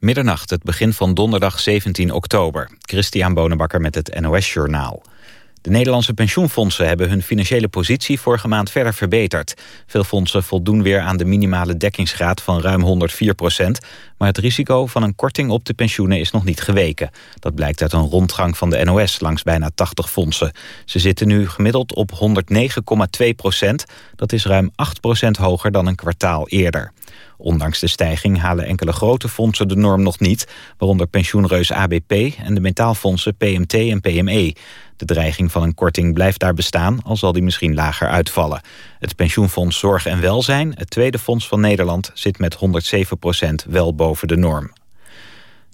Middernacht, het begin van donderdag 17 oktober. Christian Bonenbakker met het NOS Journaal. De Nederlandse pensioenfondsen hebben hun financiële positie vorige maand verder verbeterd. Veel fondsen voldoen weer aan de minimale dekkingsgraad van ruim 104 procent. Maar het risico van een korting op de pensioenen is nog niet geweken. Dat blijkt uit een rondgang van de NOS langs bijna 80 fondsen. Ze zitten nu gemiddeld op 109,2 procent. Dat is ruim 8 procent hoger dan een kwartaal eerder. Ondanks de stijging halen enkele grote fondsen de norm nog niet... waaronder pensioenreus ABP en de metaalfondsen PMT en PME. De dreiging van een korting blijft daar bestaan, al zal die misschien lager uitvallen. Het pensioenfonds Zorg en Welzijn, het tweede fonds van Nederland... zit met 107% wel boven de norm.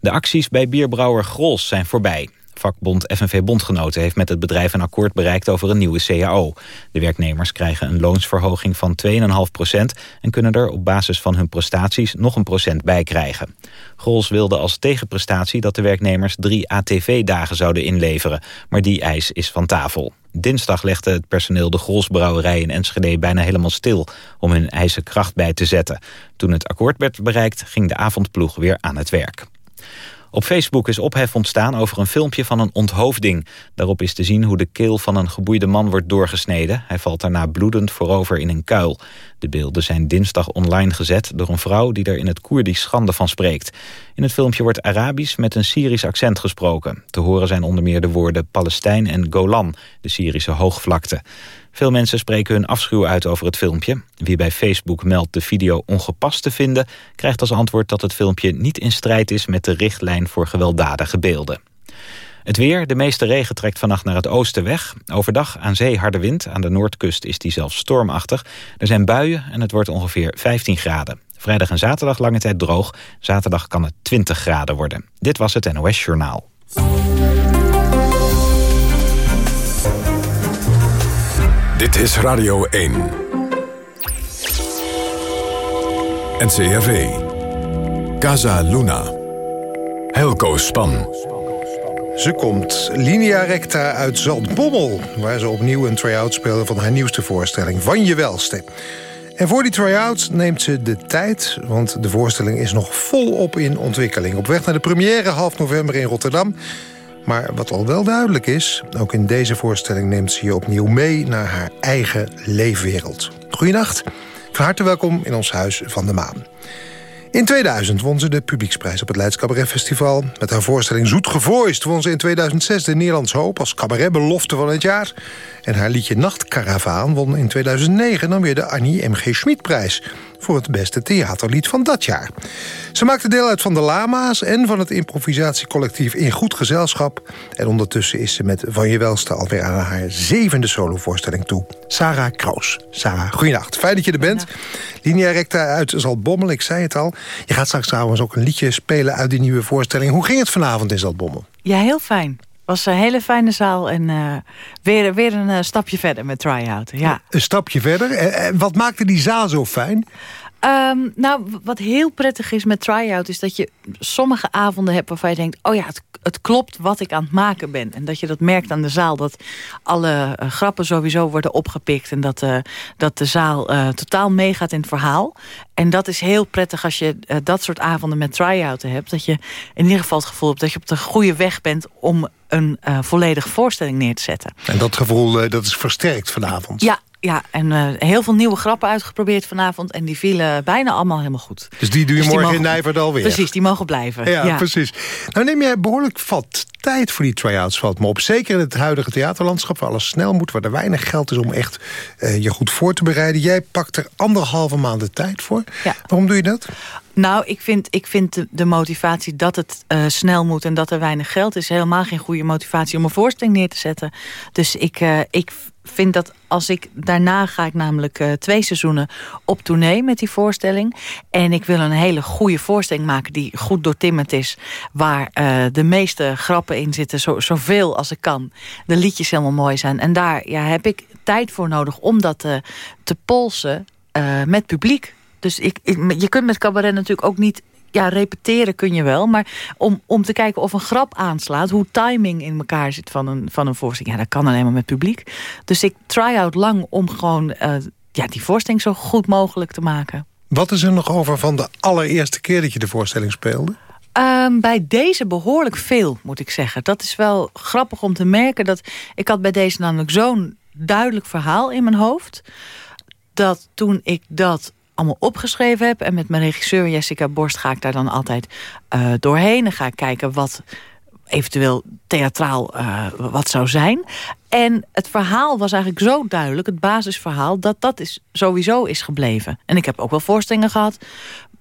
De acties bij bierbrouwer Grols zijn voorbij. Vakbond FNV Bondgenoten heeft met het bedrijf een akkoord bereikt over een nieuwe CAO. De werknemers krijgen een loonsverhoging van 2,5 procent... en kunnen er op basis van hun prestaties nog een procent bij krijgen. Grols wilde als tegenprestatie dat de werknemers drie ATV-dagen zouden inleveren. Maar die eis is van tafel. Dinsdag legde het personeel de Grolsbrouwerij in Enschede bijna helemaal stil... om hun eisen kracht bij te zetten. Toen het akkoord werd bereikt, ging de avondploeg weer aan het werk. Op Facebook is ophef ontstaan over een filmpje van een onthoofding. Daarop is te zien hoe de keel van een geboeide man wordt doorgesneden. Hij valt daarna bloedend voorover in een kuil. De beelden zijn dinsdag online gezet door een vrouw die er in het Koerdisch schande van spreekt. In het filmpje wordt Arabisch met een Syrisch accent gesproken. Te horen zijn onder meer de woorden Palestijn en Golan, de Syrische hoogvlakte. Veel mensen spreken hun afschuw uit over het filmpje. Wie bij Facebook meldt de video ongepast te vinden... krijgt als antwoord dat het filmpje niet in strijd is... met de richtlijn voor gewelddadige beelden. Het weer, de meeste regen trekt vannacht naar het oosten weg. Overdag aan zee harde wind, aan de noordkust is die zelfs stormachtig. Er zijn buien en het wordt ongeveer 15 graden. Vrijdag en zaterdag lange tijd droog. Zaterdag kan het 20 graden worden. Dit was het NOS Journaal. Dit is Radio 1. NCRV. Casa Luna. Helco Span. Ze komt linea recta uit Zaltbommel... waar ze opnieuw een try-out speelde van haar nieuwste voorstelling... Van je welste. En voor die try-out neemt ze de tijd... want de voorstelling is nog volop in ontwikkeling. Op weg naar de première half november in Rotterdam... Maar wat al wel duidelijk is, ook in deze voorstelling neemt ze je opnieuw mee naar haar eigen leefwereld. Goedenacht, van harte welkom in ons Huis van de Maan. In 2000 won ze de publieksprijs op het Leids Cabaret Festival. Met haar voorstelling Zoet Gevoist won ze in 2006 de Nederlands Hoop... als cabaretbelofte van het jaar. En haar liedje Nachtkaravaan won in 2009 dan weer de Annie M.G. Schmidprijs voor het beste theaterlied van dat jaar. Ze maakte deel uit van de Lama's en van het improvisatiecollectief In Goed Gezelschap. En ondertussen is ze met Van Je Welste alweer aan haar zevende solovoorstelling toe. Sarah Kroos. Sarah, goeienacht. Fijn dat je er bent. Linia Recta uit Zaltbommel, ik zei het al. Je gaat straks trouwens ook een liedje spelen uit die nieuwe voorstelling. Hoe ging het vanavond in Zaltbommel? Ja, heel fijn was een hele fijne zaal en uh, weer, weer een uh, stapje verder met try-out. Ja. Een stapje verder. En wat maakte die zaal zo fijn? Um, nou, wat heel prettig is met try-out... is dat je sommige avonden hebt waarvan je denkt... oh ja, het, het, klopt wat ik aan het maken ben. En dat je dat merkt aan de zaal. Dat alle uh, grappen sowieso worden opgepikt. En dat, uh, dat de zaal uh, totaal meegaat in het verhaal. En dat is heel prettig als je dat soort avonden met try-out hebt. Dat je in ieder geval het gevoel hebt dat je op de goede weg bent... om een volledige voorstelling neer te zetten. En dat gevoel dat is versterkt vanavond. Ja, ja, en uh, heel veel nieuwe grappen uitgeprobeerd vanavond. En die vielen bijna allemaal helemaal goed. Dus die doe je dus morgen mogen, in Nijverdal weer? Precies, die mogen blijven. Ja, precies. Nou neem jij behoorlijk vat tijd voor die try-outs, valt me op. Zeker in het huidige theaterlandschap, waar alles snel moet... waar er weinig geld is om echt uh, je goed voor te bereiden. Jij pakt er anderhalve maand de tijd voor. Ja. Waarom doe je dat? Nou, ik vind, ik vind de, motivatie dat het uh, snel moet en dat er weinig geld is... helemaal geen goede motivatie om een voorstelling neer te zetten. Dus ik, uh, ik vind dat als ik... Daarna ga ik namelijk uh, twee seizoenen op tournee met die voorstelling. En ik wil een hele goede voorstelling maken die goed doortimmerd is. Waar de meeste grappen in zitten, zo, zoveel als ik kan. De liedjes helemaal mooi zijn. En daar ja, heb ik tijd voor nodig om dat te polsen met publiek. Dus ik, ik, je kunt met cabaret natuurlijk ook niet ja, repeteren kun je wel. Maar om, om te kijken of een grap aanslaat... hoe timing in elkaar zit van een, van een voorstelling... ja, dat kan alleen maar met publiek. Dus ik try-out lang om gewoon uh, ja, die voorstelling zo goed mogelijk te maken. Wat is er nog over van de allereerste keer dat je de voorstelling speelde? Ehm, bij deze behoorlijk veel, moet ik zeggen. Dat is wel grappig om te merken. dat Ik had bij deze namelijk zo'n duidelijk verhaal in mijn hoofd... dat toen ik dat allemaal opgeschreven heb... en met mijn regisseur Jessica Borst ga ik daar dan altijd uh, doorheen... en ga ik kijken wat eventueel theatraal uh, wat zou zijn. En het verhaal was eigenlijk zo duidelijk, het basisverhaal... dat dat is, sowieso is gebleven. En ik heb ook wel voorstellingen gehad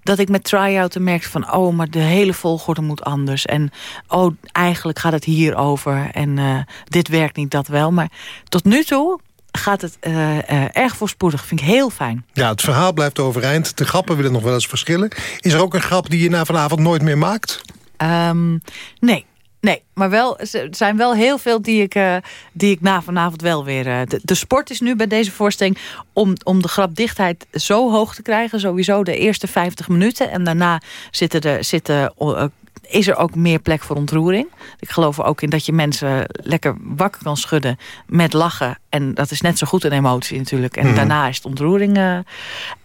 dat ik met try-outen merkte van... oh, maar de hele volgorde moet anders. En oh, eigenlijk gaat het hier over. En uh, dit werkt niet, dat wel. Maar tot nu toe gaat het uh, uh, erg voorspoedig. Vind ik heel fijn. Ja, het verhaal blijft overeind. De grappen willen nog wel eens verschillen. Is er ook een grap die je na vanavond nooit meer maakt? Um, nee, Nee, maar wel, er zijn wel heel veel die ik, uh, die ik na vanavond wel weer... Uh, de, de, sport is nu bij deze voorstelling om, om de grapdichtheid zo hoog te krijgen. Sowieso de eerste 50 minuten. En daarna zitten er, zitten, is er ook meer plek voor ontroering. Ik geloof er ook in dat je mensen lekker wakker kan schudden met lachen. En dat is net zo goed een emotie natuurlijk. En mhm. daarna is het ontroering. Uh,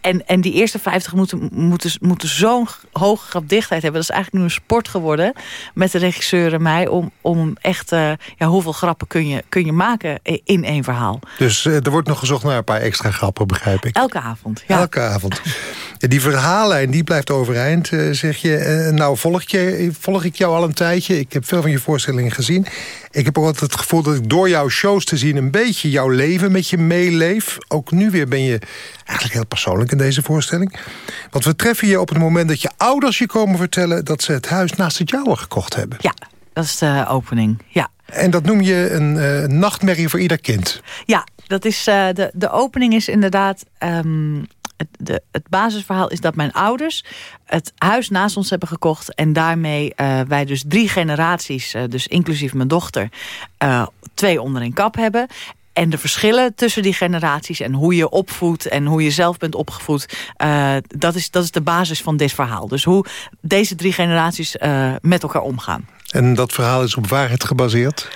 en, en die eerste 50 moeten, moeten, moeten zo'n hoge grapdichtheid hebben. Dat is eigenlijk nu een sport geworden met de regisseur en mij. Om, om echt, uh, ja, hoeveel grappen kun je, kun je maken in één verhaal. Dus uh, er wordt nog gezocht naar een paar extra grappen, begrijp ik. Elke avond, ja. Elke avond. Die verhaallijn die blijft overeind, zeg je. nou, volg, je, volg ik jou al een tijdje. Ik heb veel van je voorstellingen gezien. Ik heb ook altijd het gevoel dat ik door jouw shows te zien... een beetje jouw leven met je meeleef. Ook nu weer ben je eigenlijk heel persoonlijk in deze voorstelling. Want we treffen je op het moment dat je ouders je komen vertellen... dat ze het huis naast het jouwe gekocht hebben. Ja, dat is de opening, ja. En dat noem je een uh, nachtmerrie voor ieder kind. Ja, dat is, uh, de, de opening is inderdaad... Um, het, het basisverhaal is dat mijn ouders het huis naast ons hebben gekocht. En daarmee uh, wij dus drie generaties, uh, dus inclusief mijn dochter, uh, twee onder een kap hebben. En de verschillen tussen die generaties en hoe je opvoedt en hoe je zelf bent opgevoed, dat, is, dat is de basis van dit verhaal. Dus hoe deze drie generaties met elkaar omgaan. En dat verhaal is op waarheid gebaseerd?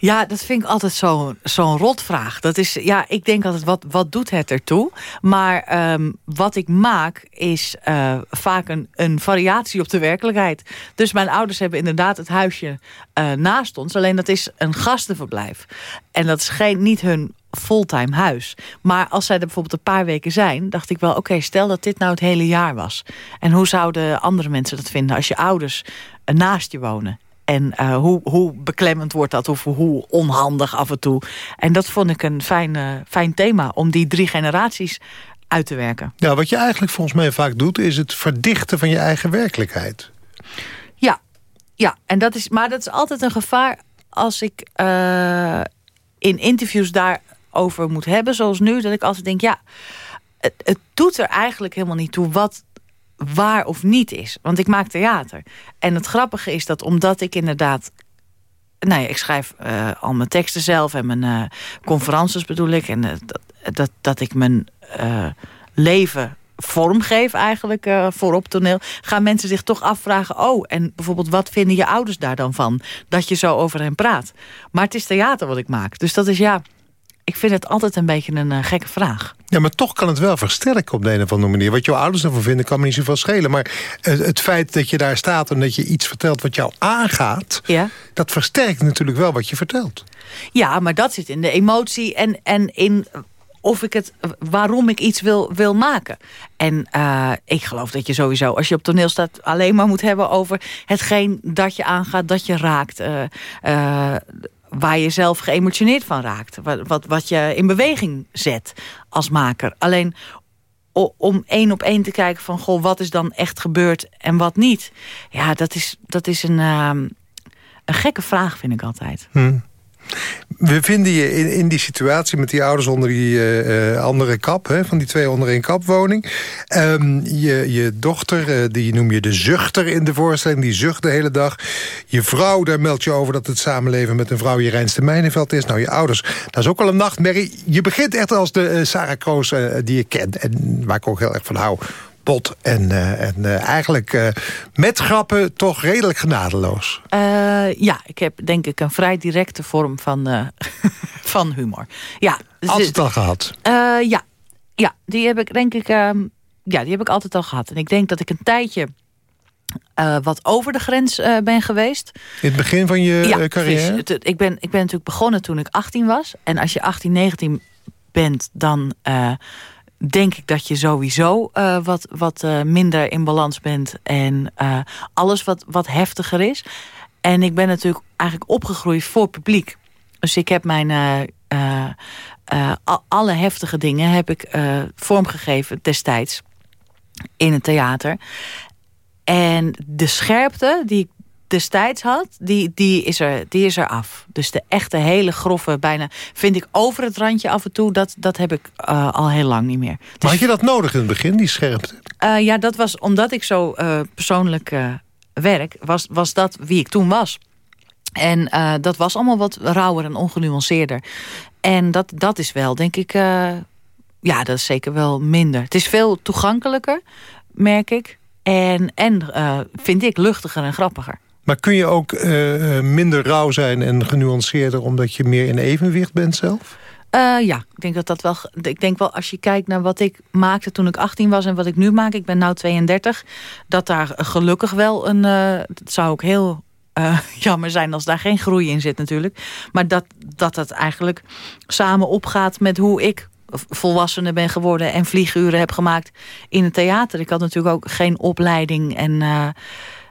Ja, dat vind ik altijd zo'n zo'n rotvraag. Dat is, ja, ik denk altijd, wat, wat doet het ertoe? Maar um, wat ik maak is uh, vaak een, een variatie op de werkelijkheid. Dus mijn ouders hebben inderdaad het huisje uh, naast ons. Alleen dat is een gastenverblijf. En dat is geen, niet hun fulltime huis. Maar als zij er bijvoorbeeld een paar weken zijn... dacht ik wel, oké, stel dat dit nou het hele jaar was. En hoe zouden andere mensen dat vinden... als je ouders naast je wonen? En uh, hoe, hoe beklemmend wordt dat of hoe onhandig af en toe. En dat vond ik een fijn, uh, fijn thema om die drie generaties uit te werken. Ja, wat je eigenlijk volgens mij vaak doet... is het verdichten van je eigen werkelijkheid. Ja, ja en dat is, maar dat is altijd een gevaar als ik uh, in interviews daarover moet hebben. Zoals nu, dat ik altijd denk, ja, het, het doet er eigenlijk helemaal niet toe... wat waar of niet is. Want ik maak theater. En het grappige is dat omdat ik inderdaad... Nou ja, ik schrijf uh, al mijn teksten zelf en mijn uh, conferences bedoel ik. En uh, dat, dat, dat ik mijn leven vormgeef eigenlijk voor op toneel... gaan mensen zich toch afvragen... oh, en bijvoorbeeld wat vinden je ouders daar dan van? Dat je zo over hen praat. Maar het is theater wat ik maak. Dus dat is ja... Ik vind het altijd een beetje een uh, gekke vraag. Ja, maar toch kan het wel versterken op de een of andere manier. Wat jouw ouders ervan vinden, kan me niet zoveel schelen. Maar het, het feit dat je daar staat en dat je iets vertelt wat jou aangaat... Ja. dat versterkt natuurlijk wel wat je vertelt. Ja, maar dat zit in de emotie en, en in of ik het, waarom ik iets wil, wil maken. En uh, ik geloof dat je sowieso, als je op toneel staat... alleen maar moet hebben over hetgeen dat je aangaat, dat je raakt... Uh, uh, waar je zelf geëmotioneerd van raakt. Wat, wat, wat je in beweging zet als maker. Alleen om één op één te kijken van... goh, wat is dan echt gebeurd en wat niet? Ja, dat is, dat is een, uh, een gekke vraag, vind ik altijd. Hmm. We vinden je in, die situatie met die ouders onder die uh, andere kap... Hè, van die twee onder één kap woning. Um, je, je dochter, uh, die noem je de zuchter in de voorstelling. Die zucht de hele dag. Je vrouw, daar meld je over dat het samenleven met een vrouw... je reinste mijnenveld is. Nou, je ouders, dat is ook al een nachtmerrie. Je begint echt als de Sarah Kroos die je kent. En waar ik ook heel erg van hou en, uh, en uh, eigenlijk uh, met grappen toch redelijk genadeloos. ja, ik heb denk ik een vrij directe vorm van, van humor. Ja, dus altijd al gehad? ja. ja, die heb ik denk ik, ehm, ja, die heb ik altijd al gehad. En ik denk dat ik een tijdje wat over de grens ben geweest. In het begin van je ja, carrière? ik, ben, ik ben natuurlijk begonnen toen ik 18 was. En als je 18, 19 bent, dan denk ik dat je sowieso wat, wat minder in balans bent. En alles wat, wat heftiger is. En ik ben natuurlijk eigenlijk opgegroeid voor publiek. Dus ik heb mijn... Alle heftige dingen heb ik vormgegeven destijds in het theater. En de scherpte die ik destijds had, die, die, is er, die is er af. Dus de echte hele grove, bijna vind ik over het randje af en toe... dat, dat heb ik uh, al heel lang niet meer. Maar dus, had je dat nodig in het begin, die scherpte? ja, dat was omdat ik zo persoonlijk werk... Was, was dat wie ik toen was. En dat was allemaal wat rauwer en ongenuanceerder. En dat, dat is wel, denk ik... Ja, dat is zeker wel minder. Het is veel toegankelijker, merk ik. En, en vind ik luchtiger en grappiger. Maar kun je ook minder rauw zijn en genuanceerder... omdat je meer in evenwicht bent zelf? Uh, ja, ik denk dat dat wel. Ik denk wel als je kijkt naar wat ik maakte toen ik 18 was en wat ik nu maak, ik ben nu 32, dat daar gelukkig wel een. Uh, dat zou ook heel jammer zijn als daar geen groei in zit natuurlijk. Maar dat, dat het eigenlijk samen opgaat met hoe ik volwassene ben geworden... en vlieguren heb gemaakt in het theater. Ik had natuurlijk ook geen opleiding. En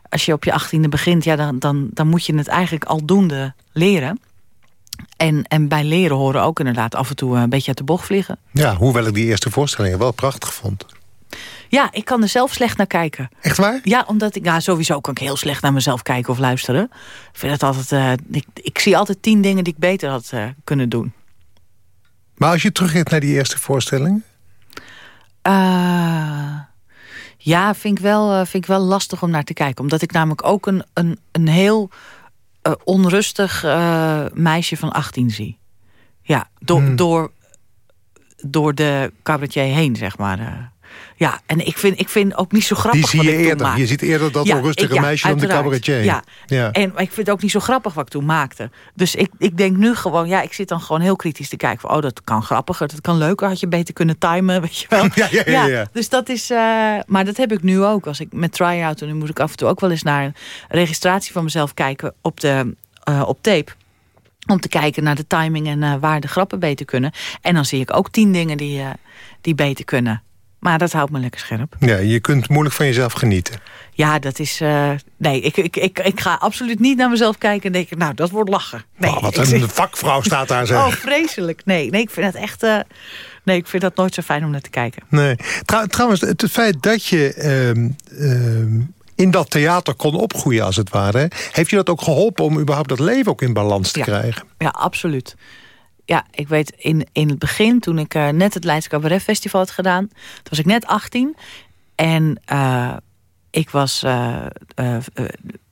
als je op je achttiende begint, ja, dan, dan, dan moet je het eigenlijk aldoende leren. En, en bij leren horen ook inderdaad af en toe een beetje uit de bocht vliegen. Ja, hoewel ik die eerste voorstellingen wel prachtig vond. Ja, ik kan er zelf slecht naar kijken. Echt waar? Ja, omdat ik, ja, sowieso kan ik heel slecht naar mezelf kijken of luisteren. Ik vind het altijd, uh, ik, ik, zie altijd tien dingen die ik beter had uh, kunnen doen. Maar als je teruggeeft naar die eerste voorstelling? Uh, ja, vind ik, wel, vind ik wel lastig om naar te kijken. Omdat ik namelijk ook een, een, een heel onrustig meisje van 18 zie. Ja, door, hmm. door, door de cabaretier heen, zeg maar. Ja, en ik vind, ik vind ook niet zo grappig Die zie je eerder. Je ziet eerder dat onrustige meisje dan de cabaretier. Ja. ja, en ik vind het ook niet zo grappig wat ik toen maakte. Dus ik, ik denk nu gewoon, ja, ik zit dan gewoon heel kritisch te kijken. Van, oh, dat kan grappiger, dat kan leuker. Had je beter kunnen timen, weet je wel. ja, ja, ja, ja, Dus dat is, uh, maar dat heb ik nu ook. Als ik met try-out, en nu moet ik af en toe ook wel eens naar een registratie van mezelf kijken op, de, uh, op tape om te kijken naar de timing en uh, waar de grappen beter kunnen. En dan zie ik ook tien dingen die, uh, die beter kunnen. Maar dat houdt me lekker scherp. Ja, je kunt moeilijk van jezelf genieten. Ja, dat is... Uh, nee, ik, ik, ik, ik ga absoluut niet naar mezelf kijken en denken... nou, dat wordt lachen. Nee, oh, wat een vakvrouw staat daar zeg. Oh, vreselijk. Nee, nee ik vind het echt... Uh, nee, ik vind dat nooit zo fijn om naar te kijken. Nee. Trouw, trouwens, het feit dat je... Uh, in dat theater kon opgroeien, als het ware. Heeft je dat ook geholpen om überhaupt dat leven ook in balans te krijgen? Ja, absoluut ja, ik weet in, in het begin, toen ik uh, net het Leids Cabaret Festival had gedaan... toen was ik net 18 en uh, ik was uh,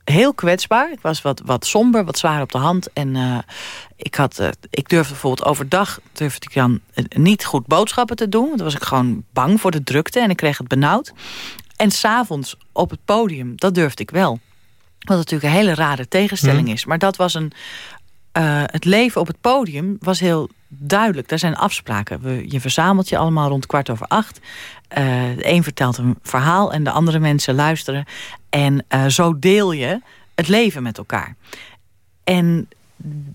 heel kwetsbaar. Ik was wat, wat somber, wat zwaar op de hand. En ik, had, ik durfde bijvoorbeeld overdag durfde ik dan niet goed boodschappen te doen. Want dan was ik gewoon bang voor de drukte en ik kreeg het benauwd. En s'avonds op het podium, dat durfde ik wel. Wat natuurlijk een hele rare tegenstelling mhm. is. Maar dat was een, uh, het leven op het podium was heel duidelijk. Daar zijn afspraken. We, je verzamelt je allemaal rond kwart over acht. Uh, de een vertelt een verhaal en de andere mensen luisteren. En uh, zo deel je het leven met elkaar. En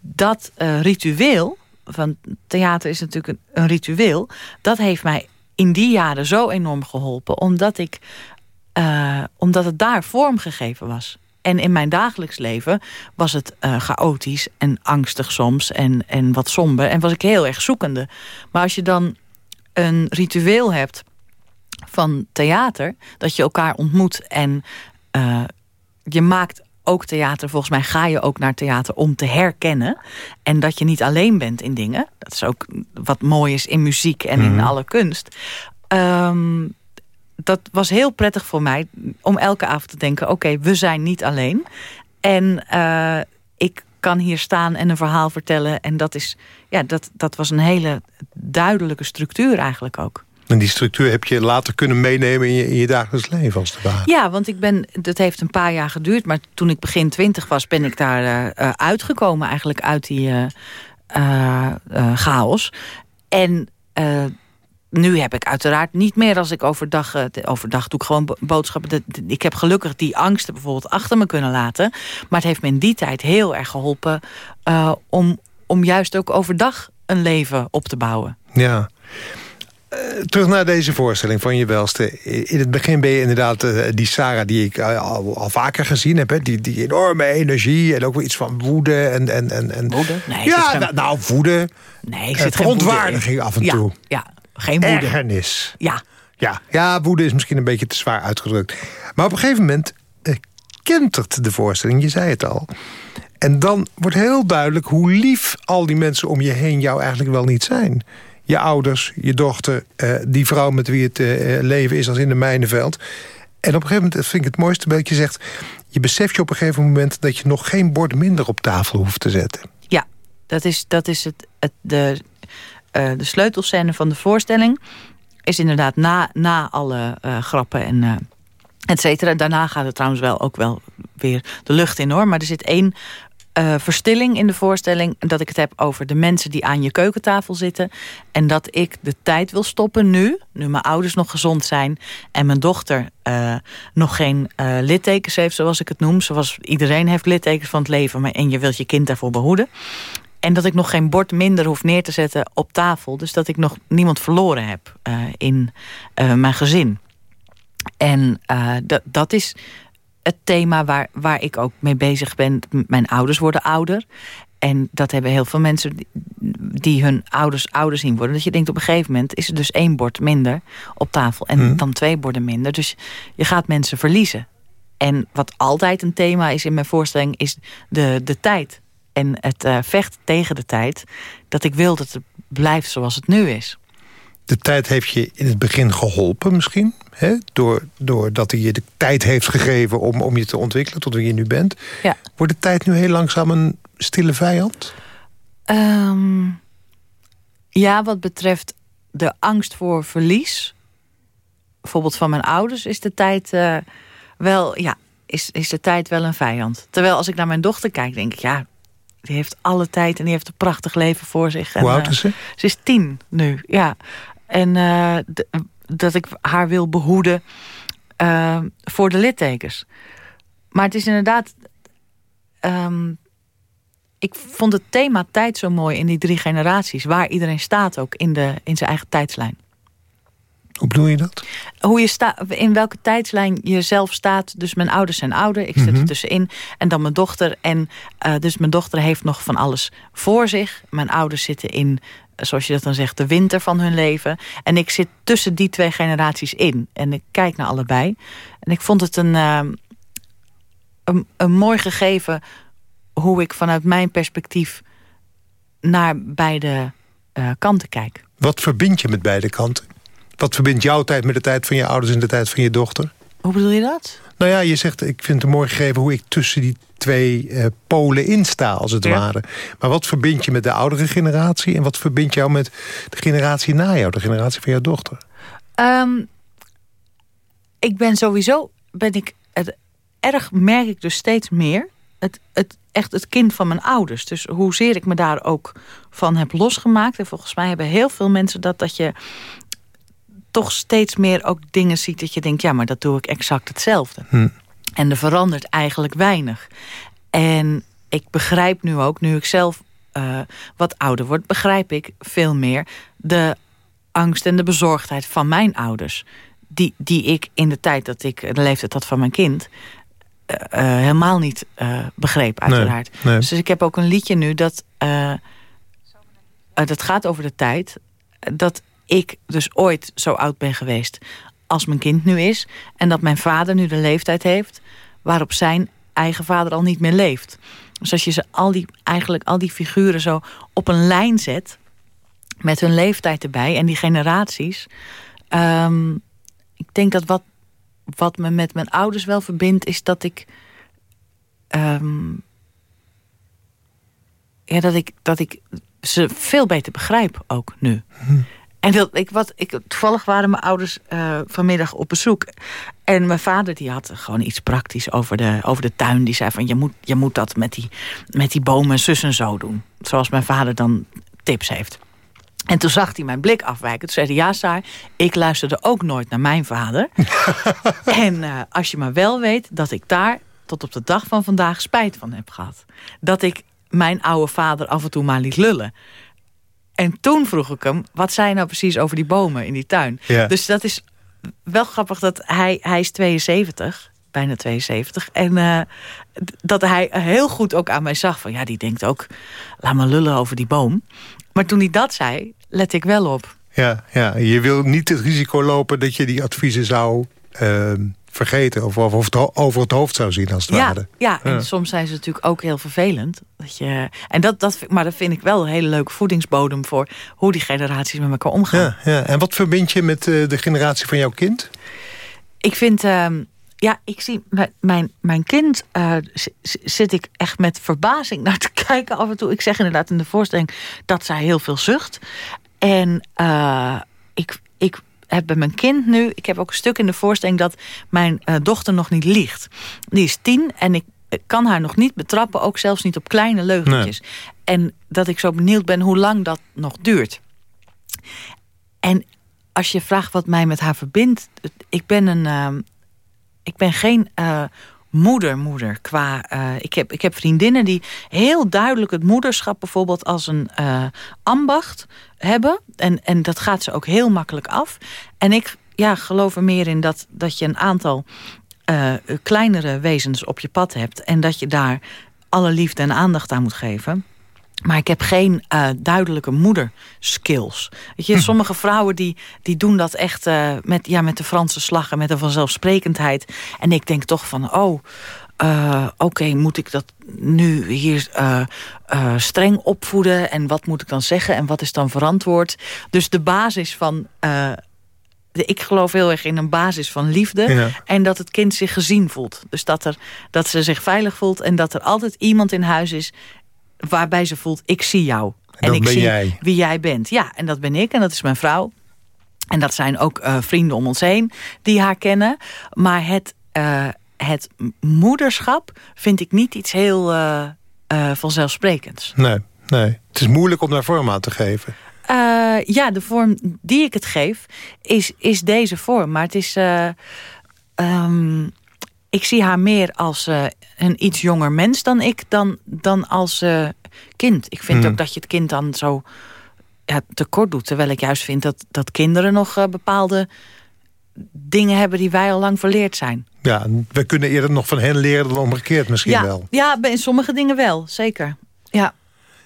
dat ritueel, van theater is natuurlijk een, een, ritueel... dat heeft mij in die jaren zo enorm geholpen. Omdat, ik, omdat het daar vormgegeven was. En in mijn dagelijks leven was het uh, chaotisch en angstig soms en, en wat somber. En was ik heel erg zoekende. Maar als je dan een ritueel hebt van theater... dat je elkaar ontmoet en uh, je maakt ook theater... volgens mij ga je ook naar theater om te herkennen. En dat je niet alleen bent in dingen. Dat is ook wat mooi is in muziek en in mhm. alle kunst. Um, dat was heel prettig voor mij om elke avond te denken... oké, we zijn niet alleen. En uh, ik kan hier staan en een verhaal vertellen. En dat, is, ja, dat, dat was een hele duidelijke structuur eigenlijk ook. En die structuur heb je later kunnen meenemen in je, in je dagelijks leven als het ware. Ja, want ik ben, dat heeft een paar jaar geduurd. Maar toen ik begin twintig was, ben ik daar uh, uitgekomen. Eigenlijk uit die uh, chaos. En nu heb ik uiteraard niet meer als ik overdag... Uh, overdag doe ik gewoon boodschappen. ik heb gelukkig die angsten bijvoorbeeld achter me kunnen laten. Maar het heeft me in die tijd heel erg geholpen... Uh, om, om juist ook overdag een leven op te bouwen. Ja. Uh, terug naar deze voorstelling van je welste. In het begin ben je inderdaad uh, die Sarah die ik uh, al, al, vaker gezien heb. Hè? Die, die enorme energie en ook wel iets van woede. En, en, en, en... Woede? Nee, ja, geen... nou, nou, woede. Nee, zit verontwaardiging af en ja, toe. Ja, geen woede. Ergernis. Ja. Ja, ja, woede is misschien een beetje te zwaar uitgedrukt. Maar op een gegeven moment kentert de voorstelling. Je zei het al. En dan wordt heel duidelijk hoe lief al die mensen om je heen jou eigenlijk wel niet zijn. Je ouders, je dochter, uh, die vrouw met wie het uh, leven is als in de mijnenveld. En op een gegeven moment vind ik het mooiste dat je zegt... je beseft je op een gegeven moment dat je nog geen bord minder op tafel hoeft te zetten. Ja, dat is, dat is het, het, de, uh, de sleutelscène van de voorstelling. Is inderdaad na, na alle grappen en et cetera. Daarna gaat het trouwens wel ook wel weer de lucht in hoor. Maar er zit één uh, verstilling in de voorstelling... dat ik het heb over de mensen die aan je keukentafel zitten... en dat ik de tijd wil stoppen nu, nu mijn ouders nog gezond zijn... en mijn dochter uh, nog geen uh, littekens heeft, zoals ik het noem. Zoals iedereen heeft littekens van het leven... Maar, en je wilt je kind daarvoor behoeden. En dat ik nog geen bord minder hoef neer te zetten op tafel. Dus dat ik nog niemand verloren heb in mijn gezin. En dat, dat is het thema waar, waar ik ook mee bezig ben. Mijn ouders worden ouder. En dat hebben heel veel mensen die hun ouders ouder zien worden. Dat je denkt op een gegeven moment is er dus één bord minder op tafel. En hmm. dan twee borden minder. Dus je gaat mensen verliezen. En wat altijd een thema is in mijn voorstelling is de, de tijd. En het uh, vecht tegen de tijd. Dat ik wil dat het blijft zoals het nu is de tijd heeft je in het begin geholpen misschien. Hè? Door, doordat hij je de tijd heeft gegeven om, om je te ontwikkelen tot wie je nu bent. Ja. Wordt de tijd nu heel langzaam een stille vijand? Um, ja, wat betreft de angst voor verlies. Bijvoorbeeld van mijn ouders is de tijd uh, wel... Ja, is, is de tijd wel een vijand. Terwijl als ik naar mijn dochter kijk, denk ik... ja, die heeft alle tijd en die heeft een prachtig leven voor zich. Hoe oud is ze? Ze is tien nu, ja. En uh, dat ik haar wil behoeden uh, voor de littekens. Maar het is inderdaad... Um, ik vond het thema tijd zo mooi in die drie generaties. Waar iedereen staat ook in, de, in zijn eigen tijdslijn. Hoe bedoel je dat? Hoe je sta, in welke tijdslijn je zelf staat. Dus mijn ouders zijn ouder, ik zit mm -hmm. er tussenin. En dan mijn dochter. En uh, dus mijn dochter heeft nog van alles voor zich. Mijn ouders zitten in zoals je dat dan zegt, de winter van hun leven. En ik zit tussen die twee generaties in. En ik kijk naar allebei. En ik vond het een, uh, een, een mooi gegeven... hoe ik vanuit mijn perspectief naar beide uh, kanten kijk. Wat verbind je met beide kanten? Wat verbindt jouw tijd met de tijd van je ouders en de tijd van je dochter? Hoe bedoel je dat? Nou ja, je zegt, ik vind het mooi gegeven hoe ik tussen die twee uh, polen insta, als het ja. ware. Maar wat verbind je met de oudere generatie... en wat verbindt jou met de generatie na jou, de generatie van jouw dochter? Um, ik ben sowieso, ben ik het, erg merk ik dus steeds meer... Het, het, echt het kind van mijn ouders. Dus hoezeer ik me daar ook van heb losgemaakt. En volgens mij hebben heel veel mensen dat... dat je toch steeds meer ook dingen ziet dat je denkt... ja, maar dat doe ik exact hetzelfde. Hm. En er verandert eigenlijk weinig. En ik begrijp nu ook, nu ik zelf uh, wat ouder word... begrijp ik veel meer de angst en de bezorgdheid van mijn ouders. Die, die ik in de tijd dat ik de leeftijd had van mijn kind... Uh, uh, helemaal niet begreep, uiteraard. Nee, nee. Dus ik heb ook een liedje nu dat... dat gaat over de tijd... dat ik dus ooit zo oud ben geweest als mijn kind nu is. En dat mijn vader nu de leeftijd heeft waarop zijn eigen vader al niet meer leeft. Dus als je ze al die, eigenlijk al die figuren zo op een lijn zet... met hun leeftijd erbij en die generaties... Um, ik denk dat wat, wat me met mijn ouders wel verbindt... is dat ik... Um, ja, dat ik, dat ik ze veel beter begrijp ook nu. Hm. En dat, ik, wat, ik, toevallig waren mijn ouders uh, vanmiddag op bezoek. En mijn vader die had gewoon iets praktisch over de, over de tuin. Die zei van je moet, je moet dat met die, met die bomen zus en zo doen. Zoals mijn vader dan tips heeft. En toen zag hij mijn blik afwijken. Toen zei hij, ja Saar, ik luisterde ook nooit naar mijn vader. en uh, als je maar wel weet dat ik daar tot op de dag van vandaag spijt van heb gehad. Dat ik mijn oude vader af en toe maar liet lullen. En toen vroeg ik hem, wat zei nou precies over die bomen in die tuin? Ja. Dus dat is wel grappig dat hij, hij is 72 bijna 72. En uh, dat hij heel goed ook aan mij zag van... ja, die denkt ook, laat me lullen over die boom. Maar toen hij dat zei, let ik wel op. Ja, ja. je wil niet het risico lopen dat je die adviezen zou... Uh, vergeten of over het, over het hoofd zou zien als het ja, ware. Ja, en ja. soms zijn ze natuurlijk ook heel vervelend. Dat je, en dat, dat, maar dat vind ik wel een hele leuke voedingsbodem... voor hoe die generaties met elkaar omgaan. Ja, ja. En wat verbind je met uh, de generatie van jouw kind? Ik vind... Uh, ja, ik zie mijn, mijn kind uh, zit ik echt met verbazing naar te kijken af en toe. Ik zeg inderdaad in de voorstelling dat zij heel veel zucht. En uh, ik, ik heb bij mijn kind nu... Ik heb ook een stuk in de voorstelling dat mijn uh, dochter nog niet liegt. Die is tien en ik kan haar nog niet betrappen. Ook zelfs niet op kleine leugentjes. Nee. En dat ik zo benieuwd ben hoe lang dat nog duurt. En als je vraagt wat mij met haar verbindt... Ik ben een... Uh, ik ben geen uh, moeder, moeder. Qua, uh, ik, heb, ik heb vriendinnen die heel duidelijk het moederschap bijvoorbeeld als een uh, ambacht hebben. En, en dat gaat ze ook heel makkelijk af. En ik ja, geloof er meer in dat, dat je een aantal kleinere wezens op je pad hebt. En dat je daar alle liefde en aandacht aan moet geven. Maar ik heb geen uh, duidelijke moederskills. Weet je, sommige vrouwen die, die doen dat echt uh, met, ja, met de Franse slag en met een vanzelfsprekendheid. En ik denk toch van, oh, uh, oké, okay, moet ik dat nu hier streng opvoeden? En wat moet ik dan zeggen? En wat is dan verantwoord? Dus de basis van... Ik geloof heel erg in een basis van liefde. Ja. En dat het kind zich gezien voelt. Dus dat, er, dat ze zich veilig voelt. En dat er altijd iemand in huis is waarbij ze voelt, ik zie jou. En, en ik zie jij. wie jij bent. Ja, en dat ben ik en dat is mijn vrouw. En dat zijn ook uh, vrienden om ons heen die haar kennen. Maar het, uh, het moederschap vind ik niet iets heel uh, vanzelfsprekends. Nee, nee, het is moeilijk om daar vorm aan te geven. ja, de vorm die ik het geef is, is deze vorm. Maar het is... Um, ik zie haar meer als uh, een iets jonger mens dan ik, dan, dan als uh, kind. Ik vind mm. ook dat je het kind dan zo ja, tekort doet. Terwijl ik juist vind dat, dat kinderen nog uh, bepaalde dingen hebben die wij al lang verleerd zijn. Ja, we kunnen eerder nog van hen leren dan omgekeerd misschien ja, wel. Ja, in sommige dingen wel, zeker. Ja.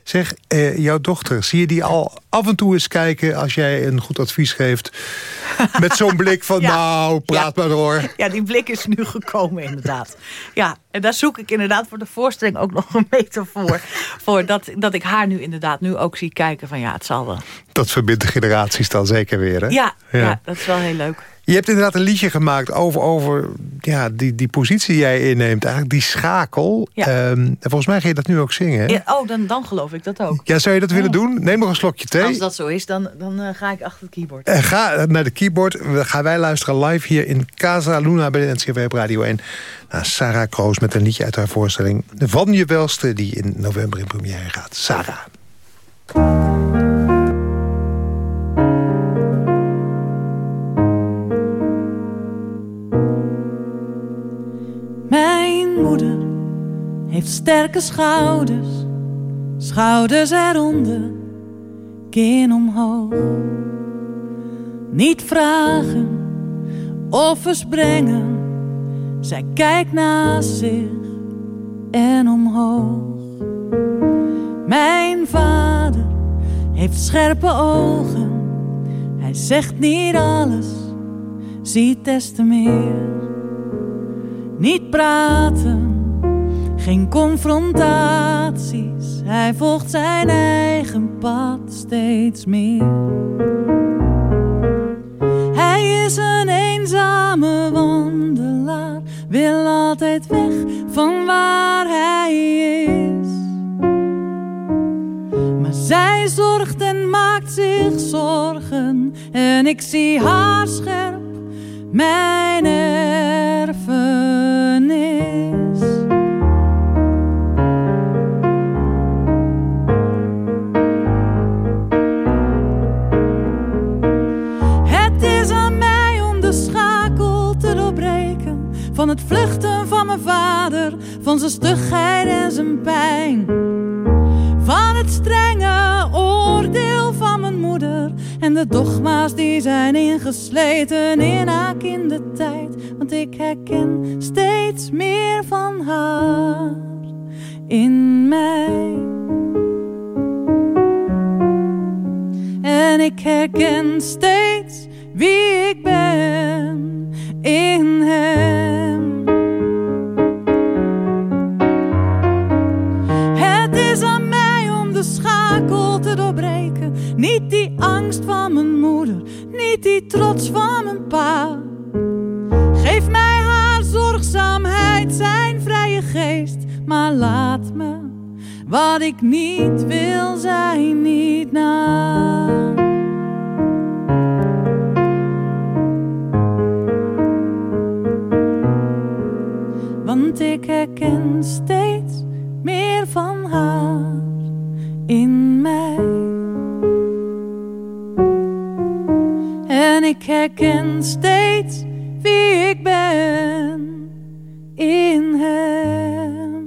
Zeg, eh, jouw dochter, zie je die al af en toe eens kijken... als jij een goed advies geeft... met zo'n blik van, ja. nou, praat ja. maar door. Ja, die blik is nu gekomen, inderdaad. Ja, en daar zoek ik inderdaad voor de voorstelling ook nog een metafoor... voor dat, dat ik haar nu inderdaad nu ook zie kijken van, ja, het zal wel. Dat verbindt de generaties dan zeker weer, hè? Ja, ja. ja dat is wel heel leuk. Je hebt inderdaad een liedje gemaakt over, over ja, die, die positie die jij inneemt. Eigenlijk die schakel. Ja. Um, en volgens mij ga je dat nu ook zingen. Ja, oh, dan, dan geloof ik dat ook. Ja, zou je dat oh. willen doen? Neem nog een slokje thee. Als dat zo is, dan, dan uh, ga ik achter het keyboard. En ga naar de keyboard. Gaan wij luisteren live hier in Casa Luna bij de NCV op Radio 1. Naar Sarah Kroos met een liedje uit haar voorstelling. Van je welste die in november in première gaat. Sarah. Heeft sterke schouders, schouders eronder, kin omhoog. Niet vragen offers brengen, zij kijkt naast zich en omhoog. Mijn vader heeft scherpe ogen, hij zegt niet alles, ziet des te meer. Niet praten, geen confrontaties. Hij volgt zijn eigen pad steeds meer. Hij is een eenzame wandelaar, wil altijd weg van waar hij is. Maar zij zorgt en maakt zich zorgen, en ik zie haar scherp, mijn zijn stugheid en zijn pijn. Van het strenge oordeel van mijn moeder en de dogma's die zijn ingesleten in haar kindertijd. Want ik herken steeds meer van haar in mij. En ik herken steeds wie ik ben in hem. Niet die angst van mijn moeder, niet die trots van mijn pa. Geef mij haar zorgzaamheid, zijn vrije geest, maar laat me wat ik niet wil zijn niet na. Want ik herken steeds meer van haar in mij. En ik herken steeds wie ik ben in hem.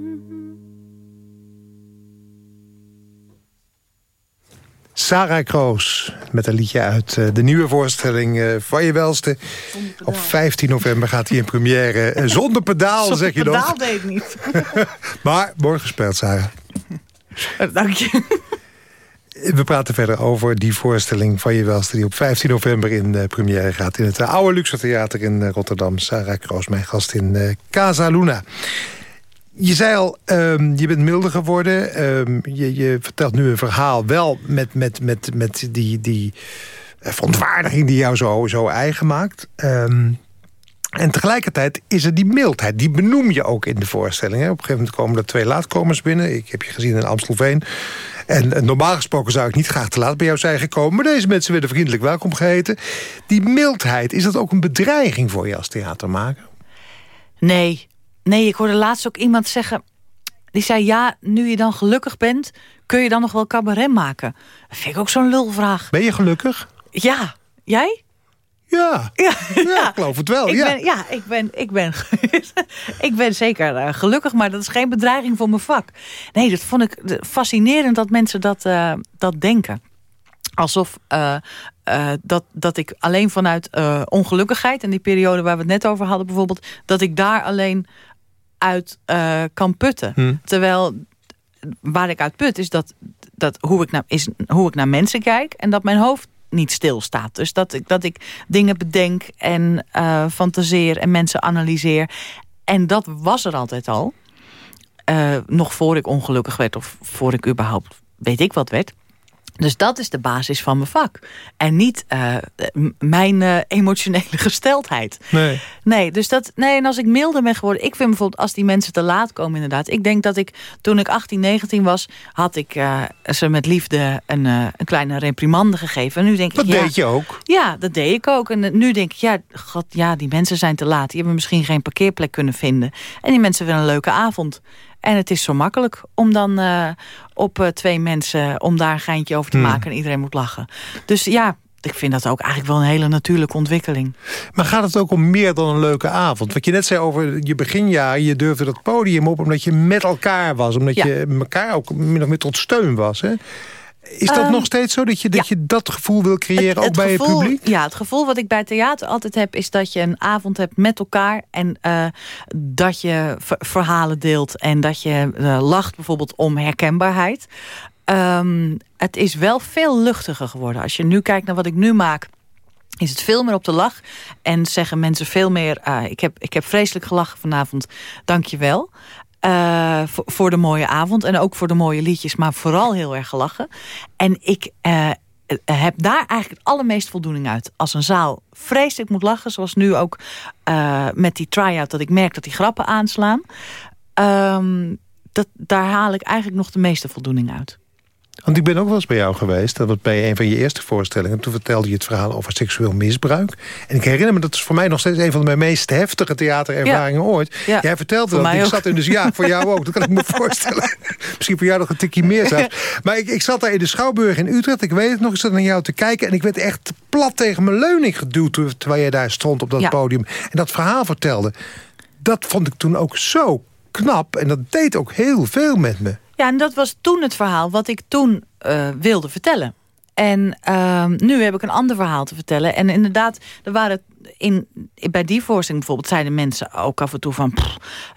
Sarah Kroos met een liedje uit uh, de nieuwe voorstelling uh, van je welste. Op 15 november gaat hij in première. Uh, zonder pedaal, zonder zeg je pedaal nog. deed ik niet. maar morgen gespeeld, Sarah. Dank je. We praten verder over die voorstelling van je welste... die op 15 november in première gaat... in het Oude Luxe Theater in Rotterdam. Sarah Kroos, mijn gast in Casa Luna. Je zei al, um, je bent milder geworden. Um, je, je, vertelt nu een verhaal wel met, met, met, met die, die verontwaardiging die jou zo, zo eigen maakt. Um, en tegelijkertijd is er die mildheid. Die benoem je ook in de voorstelling. Hè? Op een gegeven moment komen er twee laatkomers binnen. Ik heb je gezien in Amstelveen. En, en normaal gesproken zou ik niet graag te laat bij jou zijn gekomen. Maar deze mensen werden vriendelijk welkom geheten. Die mildheid, is dat ook een bedreiging voor je als theatermaker? Nee, Nee, ik hoorde laatst ook iemand zeggen... die zei, ja, nu je dan gelukkig bent... kun je dan nog wel cabaret maken? Dat vind ik ook zo'n lulvraag. Ben je gelukkig? Ja. Jij? Ja, ja, ja. ik geloof het wel. Ik ja. Ben, ja, ik ben, ik, ben, ik ben zeker uh, gelukkig, maar dat is geen bedreiging voor mijn vak. Nee, dat vond ik fascinerend dat mensen dat, uh, dat denken. Alsof uh, uh, dat, dat ik alleen vanuit uh, ongelukkigheid... en die periode waar we het net over hadden bijvoorbeeld... dat ik daar alleen uit uh, kan putten. Hmm. Terwijl waar ik uit put is, dat, dat hoe, ik naar, is hoe ik naar mensen kijk... en dat mijn hoofd niet stilstaat. Dus dat ik, dat ik dingen bedenk en uh, fantaseer en mensen analyseer. En dat was er altijd al. Uh, nog voor ik ongelukkig werd of voor ik überhaupt weet ik wat werd. Dus dat is de basis van mijn vak. En niet uh, mijn uh, emotionele gesteldheid. Nee. Nee, dus dat, nee, en als ik milder ben geworden... Ik vind bijvoorbeeld als die mensen te laat komen inderdaad. Ik denk dat ik, toen ik 18, 19 was... had ik uh, ze met liefde een, een kleine reprimande gegeven. En nu denk dat ik, deed ja, je ook? Ja, dat deed ik ook. En nu denk ik, ja, god, ja, die mensen zijn te laat. Die hebben misschien geen parkeerplek kunnen vinden. En die mensen willen een leuke avond. En het is zo makkelijk om dan uh, op uh, twee mensen... om daar een geintje over te Hmm. maken en iedereen moet lachen. Dus ja, ik vind dat ook eigenlijk wel een hele natuurlijke ontwikkeling. Maar gaat het ook om meer dan een leuke avond? Wat je net zei over je beginjaar, je durfde dat podium op... omdat je met elkaar was, omdat Ja. je elkaar ook min of meer tot steun was. Hè? Is dat Ehm, nog steeds zo, dat je dat, ja. je dat gevoel wil creëren, ook bij gevoel, je publiek? Ja, het gevoel wat ik bij theater altijd heb... is dat je een avond hebt met elkaar... en eh, dat je ver- verhalen deelt... en dat je eh, lacht bijvoorbeeld om herkenbaarheid. Ehm, het is wel veel luchtiger geworden. Als je nu kijkt naar wat ik nu maak is het veel meer op de lach. En zeggen mensen veel meer... ah, ik, heb, ik heb vreselijk gelachen vanavond, dank je wel. Eh, voor, de mooie avond en ook voor de mooie liedjes... maar vooral heel erg gelachen. En ik eh, heb daar eigenlijk het allermeest voldoening uit. Als een zaal vreselijk moet lachen... zoals nu ook eh, met die try-out... dat ik merk dat die grappen aanslaan... Ehm, dat, daar haal ik eigenlijk nog de meeste voldoening uit. Want ik ben ook wel eens bij jou geweest. Dat was bij een van je eerste voorstellingen. Toen vertelde je het verhaal over seksueel misbruik. En ik herinner me, dat is voor mij nog steeds... een van mijn meest heftige theaterervaringen ooit. Ja, Jij vertelde voor dat. Ik ook. zat in dus ja, voor jou ook. Dat kan ik me voorstellen. Misschien voor jou nog een tikje meer zelfs. Maar ik, ik zat daar in de Schouwburg in Utrecht. Ik weet het nog, ik zat naar jou te kijken. En ik werd echt plat tegen mijn leuning geduwd... terwijl jij daar stond op dat Ja. podium. En dat verhaal vertelde. Dat vond ik toen ook zo knap. En dat deed ook heel veel met me. Ja, en dat was toen het verhaal wat ik toen uh, wilde vertellen. En uh, nu heb ik een ander verhaal te vertellen. En inderdaad, er waren in, bij die voorstelling bijvoorbeeld... zeiden mensen ook af en toe van...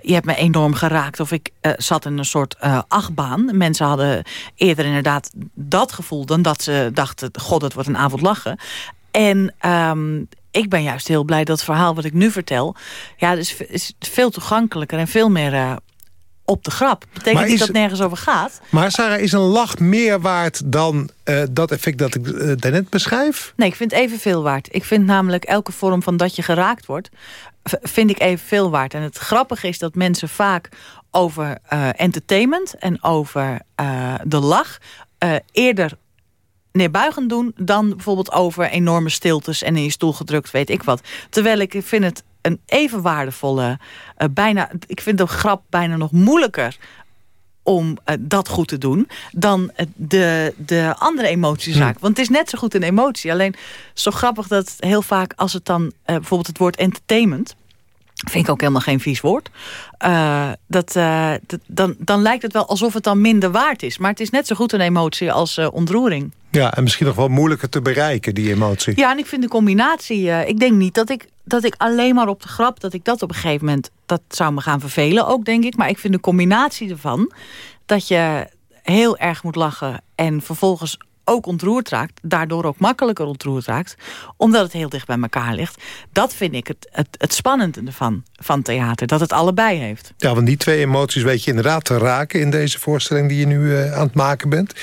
je hebt me enorm geraakt. Of ik uh, zat in een soort uh, achtbaan. Mensen hadden eerder inderdaad dat gevoel... dan dat ze dachten, god, het wordt een avond lachen. En um, ik ben juist heel blij dat het verhaal wat ik nu vertel... ja, is, is veel toegankelijker en veel meer op de grap. Betekent niet dat het nergens over gaat. Maar Sarah, is een lach meer waard dan uh, dat effect dat ik uh, daarnet beschrijf? Nee, ik vind het evenveel waard. Ik vind namelijk elke vorm van dat je geraakt wordt... vind ik evenveel waard. En het grappige is dat mensen vaak over uh, entertainment... en over de lach eerder neerbuigend doen... dan bijvoorbeeld over enorme stiltes en in je stoel gedrukt, weet ik wat. Terwijl ik vind het een even waardevolle... Uh, bijna, ik vind de grap bijna nog moeilijker om uh, dat goed te doen... dan uh, de, de andere emotiezaak. Hm. Want het is net zo goed een emotie. Alleen zo grappig dat heel vaak als het dan... bijvoorbeeld het woord entertainment... Vind ik ook helemaal geen vies woord. Dat, dan, dan lijkt het wel alsof het dan minder waard is. Maar het is net zo goed een emotie als ontroering. Ja, en misschien nog wel moeilijker te bereiken, die emotie. Ja, en ik vind de combinatie... ik denk niet dat ik, dat ik alleen maar op de grap... dat ik dat op een gegeven moment... dat zou me gaan vervelen ook, denk ik. Maar ik vind de combinatie ervan... dat je heel erg moet lachen en vervolgens ook ontroerd raakt, daardoor ook makkelijker ontroerd raakt, omdat het heel dicht bij elkaar ligt. Dat vind ik het, het, het spannende van, van theater, dat het allebei heeft. Ja, want die twee emoties weet je inderdaad te raken in deze voorstelling die je nu uh, aan het maken bent.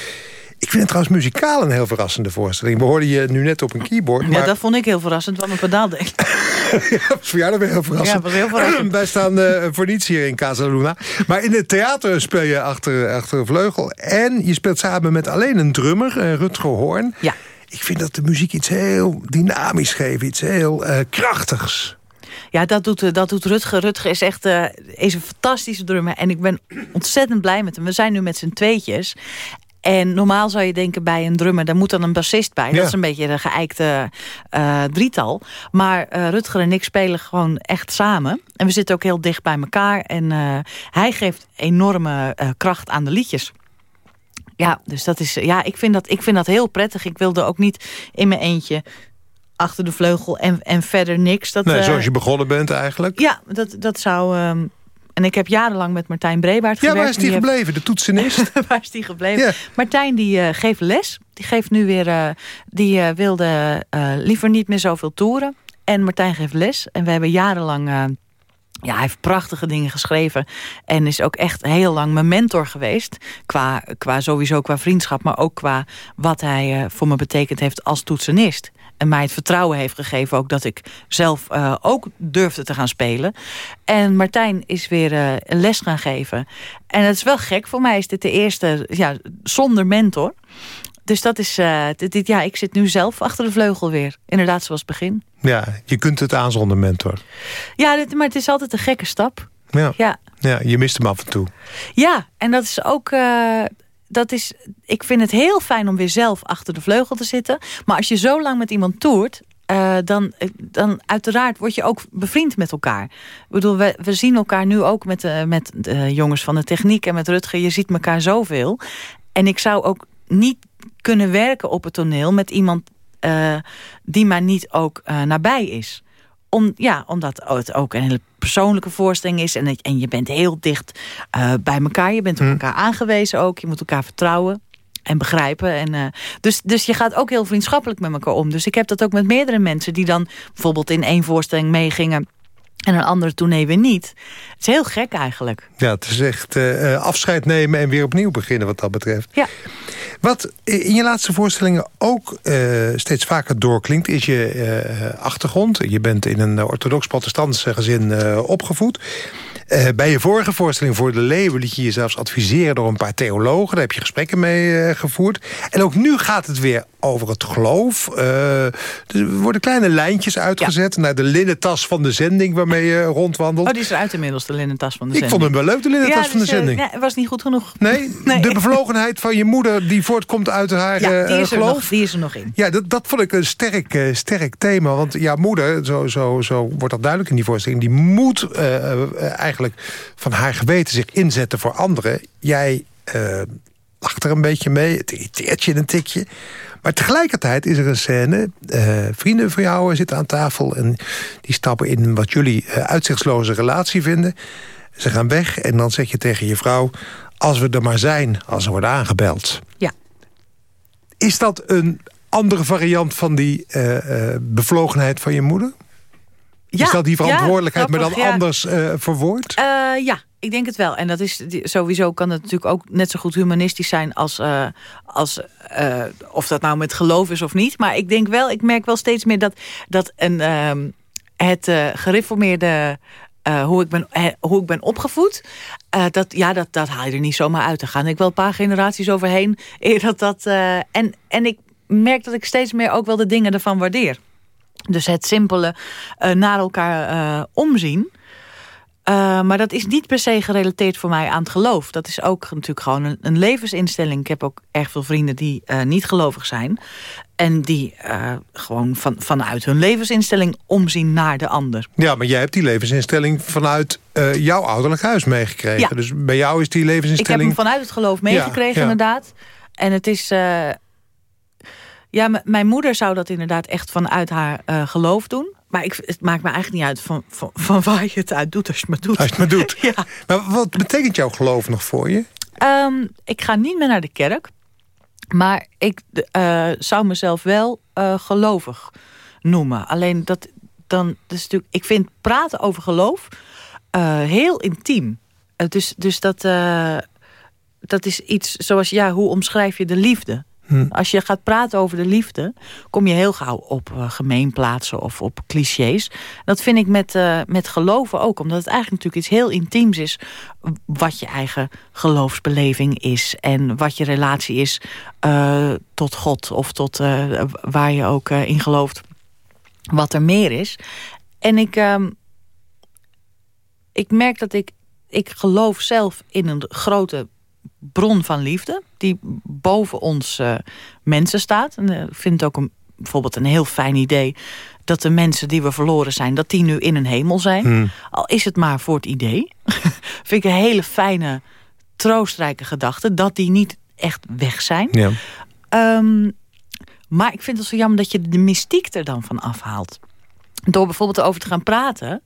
Ik vind het trouwens muzikaal een heel verrassende voorstelling. We hoorden je nu net op een keyboard. Maar... Ja, dat vond ik heel verrassend, wat mijn pedaal deed. ja, voor jou dat weer heel verrassend. Ja, heel verrassend. Wij staan uh, voor niets hier in Casa Luna. Maar in het theater speel je achter, achter een vleugel. En je speelt samen met alleen een drummer, uh, Rutger Hoorn. Ja. Ik vind dat de muziek iets heel dynamisch geeft. Iets heel uh, krachtigs. Ja, dat doet, dat doet Rutger. Rutger is echt uh, is een fantastische drummer. En ik ben ontzettend blij met hem. We zijn nu met z'n tweetjes. En normaal zou je denken bij een drummer, daar moet dan een bassist bij. Dat is een beetje de geëikte uh, drietal. Maar uh, Rutger en ik spelen gewoon echt samen. En we zitten ook heel dicht bij elkaar. En uh, hij geeft enorme kracht aan de liedjes. Ja, dus dat is, ja, ik, vind dat, ik vind dat heel prettig. Ik wilde ook niet in mijn eentje achter de vleugel en, en verder niks. Dat, nee, zoals je begonnen bent eigenlijk. Ja, dat, dat zou... Um, en ik heb jarenlang met Martijn Brebaert gewerkt. Ja, waar is die, gebleven? De toetsenist? waar is die gebleven? Ja. Martijn die uh, geeft les. Die geeft nu weer... Uh, die uh, wilde liever niet meer zoveel toeren. En Martijn geeft les. En we hebben jarenlang... ja, hij heeft prachtige dingen geschreven. En is ook echt heel lang mijn mentor geweest. Qua, qua sowieso qua vriendschap. Maar ook qua wat hij voor me betekend heeft als toetsenist en mij het vertrouwen heeft gegeven... ook dat ik zelf uh, ook durfde te gaan spelen. En Martijn is weer uh, een les gaan geven. En het is wel gek, voor mij is dit de eerste ja, zonder mentor. Dus dat is, uh, dit, ja, ik zit nu zelf achter de vleugel weer. Inderdaad, zoals het begin. Ja, je kunt het aan zonder mentor. Ja, dit, maar het is altijd een gekke stap. Ja. ja. Ja. je mist hem af en toe. Ja, en dat is ook dat is, ik vind het heel fijn om weer zelf achter de vleugel te zitten. Maar als je zo lang met iemand toert... Uh, dan, dan uiteraard word je ook bevriend met elkaar. Ik bedoel, we, we zien elkaar nu ook met, uh, met de jongens van de techniek en met Rutger. Je ziet elkaar zoveel. En ik zou ook niet kunnen werken op het toneel met iemand die maar niet ook nabij is om, ja, omdat het ook een hele persoonlijke voorstelling is. En, en je bent heel dicht uh, bij elkaar. Je bent op hm. elkaar aangewezen ook. Je moet elkaar vertrouwen en begrijpen. En, uh, dus, dus je gaat ook heel vriendschappelijk met elkaar om. Dus ik heb dat ook met meerdere mensen... die dan bijvoorbeeld in één voorstelling meegingen... En een andere tournee weer niet. Het is heel gek eigenlijk. Ja, het is echt uh, afscheid nemen en weer opnieuw beginnen wat dat betreft. Ja. Wat in je laatste voorstellingen ook uh, steeds vaker doorklinkt... is je uh, achtergrond. Je bent in een orthodox-protestantse gezin opgevoed. Uh, bij je vorige voorstelling voor de Leeuwen liet je je zelfs adviseren door een paar theologen. Daar heb je gesprekken mee uh, gevoerd. En ook nu gaat het weer over het geloof. Uh, er worden kleine lijntjes uitgezet naar de linnen tas van de zending waarmee je rondwandelt. Oh, die is eruit inmiddels, de linnen tas van de zending. Ik vond hem wel leuk, de linnen tas van de zending. Ja, was niet goed genoeg. Nee? nee? de bevlogenheid van je moeder die voortkomt uit haar ja, die is geloof. Er nog, die is er nog in. Ja, dat, dat vond ik een sterk, sterk thema. Want jouw moeder, zo, zo, zo wordt dat duidelijk in die voorstelling... die moet eigenlijk eigenlijk van haar geweten zich inzetten voor anderen. Jij uh, lacht er een beetje mee, het irriteert je een tikje. Maar tegelijkertijd is er een scène. Uh, vrienden van jou zitten aan tafel... en die stappen in wat jullie uh, uitzichtsloze relatie vinden. Ze gaan weg en dan zeg je tegen je vrouw... als we er maar zijn, als er wordt aangebeld. Ja. Is dat een andere variant van die uh, bevlogenheid van je moeder? Ja, is dat die verantwoordelijkheid, ja, maar dan anders verwoord? ja, ik denk het wel. En dat is sowieso kan het natuurlijk ook net zo goed humanistisch zijn als, uh, als uh, of dat nou met geloof is of niet. Maar ik denk wel, ik merk wel steeds meer dat, dat een, uh, het uh, gereformeerde hoe, ik ben, hoe ik ben opgevoed, dat, ja, dat, dat haal je er niet zomaar uit. Daar gaan ik wel een paar generaties overheen. Eer dat dat, en, en ik merk dat ik steeds meer ook wel de dingen ervan waardeer. Dus het simpele naar elkaar omzien. Uh, maar dat is niet per se gerelateerd voor mij aan het geloof. Dat is ook natuurlijk gewoon een, een levensinstelling. Ik heb ook erg veel vrienden die uh, niet gelovig zijn. En die uh, gewoon van, vanuit hun levensinstelling omzien naar de ander. Ja, maar jij hebt die levensinstelling vanuit jouw ouderlijk huis meegekregen. Ja. Dus bij jou is die levensinstelling... Ik heb hem vanuit het geloof meegekregen, ja, ja. inderdaad. En het is... ja, mijn moeder zou dat inderdaad echt vanuit haar geloof doen. Maar ik, het maakt me eigenlijk niet uit van, van, van, waar je het uit doet als je het maar doet. Als je het maar doet. ja. Maar wat betekent jouw geloof nog voor je? Um, ik ga niet meer naar de kerk. Maar ik uh, zou mezelf wel uh, gelovig noemen. Alleen dat dan... Dus natuurlijk, ik vind praten over geloof uh, heel intiem. dus dus dat, dat is iets zoals... Ja, hoe omschrijf je de liefde? Hm. Als je gaat praten over de liefde, kom je heel gauw op uh, gemeenplaatsen of op clichés. Dat vind ik met, uh, met geloven ook, omdat het eigenlijk natuurlijk iets heel intiems is. Wat je eigen geloofsbeleving is en wat je relatie is uh, tot God of tot waar je ook in gelooft. Wat er meer is. En ik, ehm, ik merk dat ik, ik geloof zelf in een grote bron van liefde die boven ons uh, mensen staat. En ik vind het ook een, bijvoorbeeld een heel fijn idee... dat de mensen die we verloren zijn, dat die nu in een hemel zijn. Hmm. Al is het maar voor het idee. vind ik een hele fijne, troostrijke gedachte... dat die niet echt weg zijn. Ja. Um, maar ik vind het zo jammer dat je de mystiek er dan van afhaalt. Door bijvoorbeeld over te gaan praten...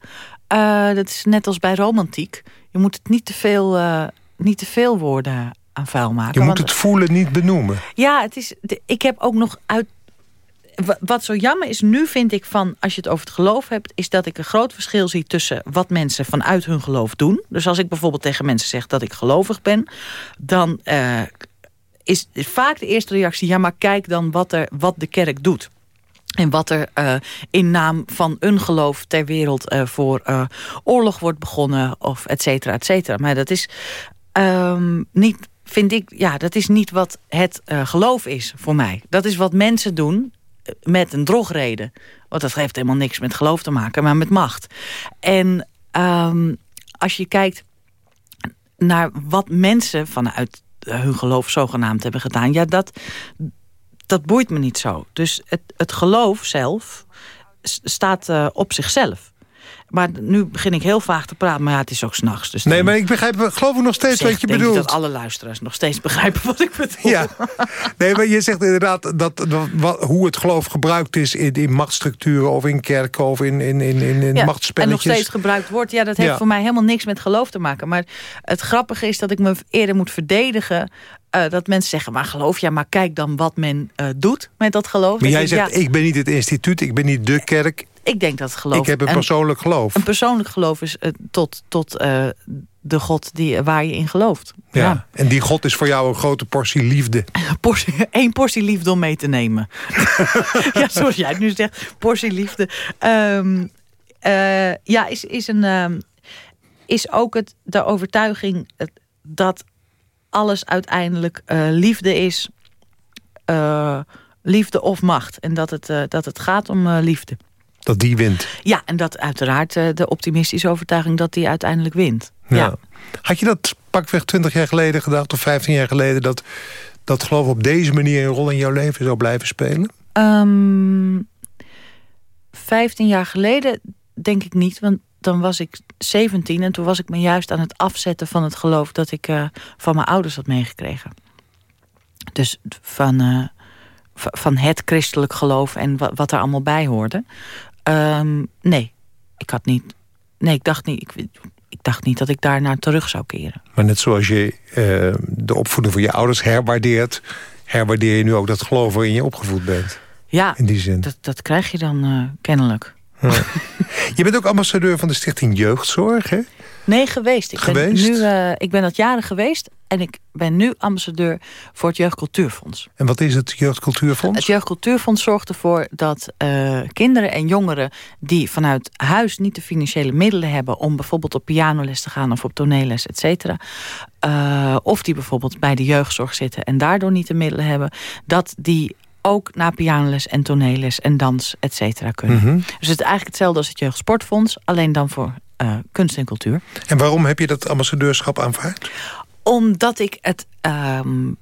Uh, dat is net als bij romantiek. Je moet het niet te veel... Uh, niet te veel woorden aan vuil maken. Je moet het voelen, niet benoemen. Ja, het is, ik heb ook nog uit... Wat zo jammer is nu, vind ik, van als je het over het geloof hebt... is dat ik een groot verschil zie tussen wat mensen vanuit hun geloof doen. Dus als ik bijvoorbeeld tegen mensen zeg dat ik gelovig ben... dan uh, is vaak de eerste reactie... ja, maar kijk dan wat, er, wat de kerk doet. En wat er uh, in naam van een geloof ter wereld uh, voor uh, oorlog wordt begonnen, of et cetera, et cetera. Maar dat is um, niet, vind ik, ja, dat is niet wat het geloof is voor mij. Dat is wat mensen doen met een drogreden. Want dat heeft helemaal niks met geloof te maken, maar met macht. En um, als je kijkt naar wat mensen vanuit hun geloof zogenaamd hebben gedaan, ja, dat dat boeit me niet zo. Dus het, het geloof zelf staat op zichzelf. Maar nu begin ik heel vaag te praten, maar ja, het is ook s'nachts. Dus nee, maar ik begrijp, geloof ik nog steeds zeg, wat je denk bedoelt. Ik dat alle luisteraars nog steeds begrijpen wat ik bedoel. Ja, nee, maar je zegt inderdaad dat, hoe het geloof gebruikt is in, in machtsstructuren of in kerken of in, in, in, in, ja. En nog steeds gebruikt wordt. Ja, dat heeft Ja. voor mij helemaal niks met geloof te maken. Maar het grappige is dat ik me eerder moet verdedigen. eh, dat mensen zeggen, maar geloof ja, maar kijk dan wat men eh, doet met dat geloof. Maar jij zegt, ja, ik ben niet het instituut, ik ben niet de kerk. Ik denk dat geloof... ik heb een en- persoonlijk geloof. Een persoonlijk geloof is eh, tot, tot eh, de God die, waar je in gelooft. Ja. En die God is voor jou een grote portie liefde. Portie, één portie liefde om mee te nemen. ja, zoals jij het nu zegt, portie liefde. Ehm, eh, ja, is, is, een, ehm, is ook het, de overtuiging dat alles uiteindelijk liefde is. liefde of macht. En dat het, dat het gaat om liefde. Dat die wint. Ja, en dat uiteraard eh, de optimistische overtuiging dat die uiteindelijk wint. Ja. ja. Had je dat pakweg 20 jaar geleden gedacht of 15 jaar geleden... dat dat geloof op deze manier een rol in jouw leven zou blijven spelen? Ehm 15 jaar geleden denk ik niet. Want dan was ik 17 en toen was ik me juist aan het afzetten van het geloof dat ik uh, van mijn ouders had meegekregen. Dus van, uh, van het christelijk geloof en wat, wat er allemaal bij hoorde. Um, nee, ik had niet. Nee, ik dacht niet. Ik, ik dacht niet dat ik daar naar terug zou keren. Maar net zoals je uh, de opvoeding van je ouders herwaardeert... herwaardeer je nu ook dat geloof waarin je opgevoed bent. Ja, in die zin. Dat, dat krijg je dan uh, kennelijk. Je bent ook ambassadeur van de Stichting Jeugdzorg, hè? Nee, geweest. Ik geweest? Ben nu, uh, ik ben dat jaren geweest. En ik ben nu ambassadeur voor het Jeugdcultuurfonds. En wat is het Jeugdcultuurfonds? Het Jeugdcultuurfonds zorgt ervoor dat uh, kinderen en jongeren... die vanuit huis niet de financiële middelen hebben... om bijvoorbeeld op pianoles te gaan of op toneelles, et cetera... Uh, of die bijvoorbeeld bij de jeugdzorg zitten... en daardoor niet de middelen hebben... dat die ook naar pianoles en toneelles en dans, et cetera, kunnen. Mhm. Dus het is eigenlijk hetzelfde als het Jeugdsportfonds... alleen dan voor uh, kunst en cultuur. En waarom heb je dat ambassadeurschap aanvaard? Omdat ik het... Um,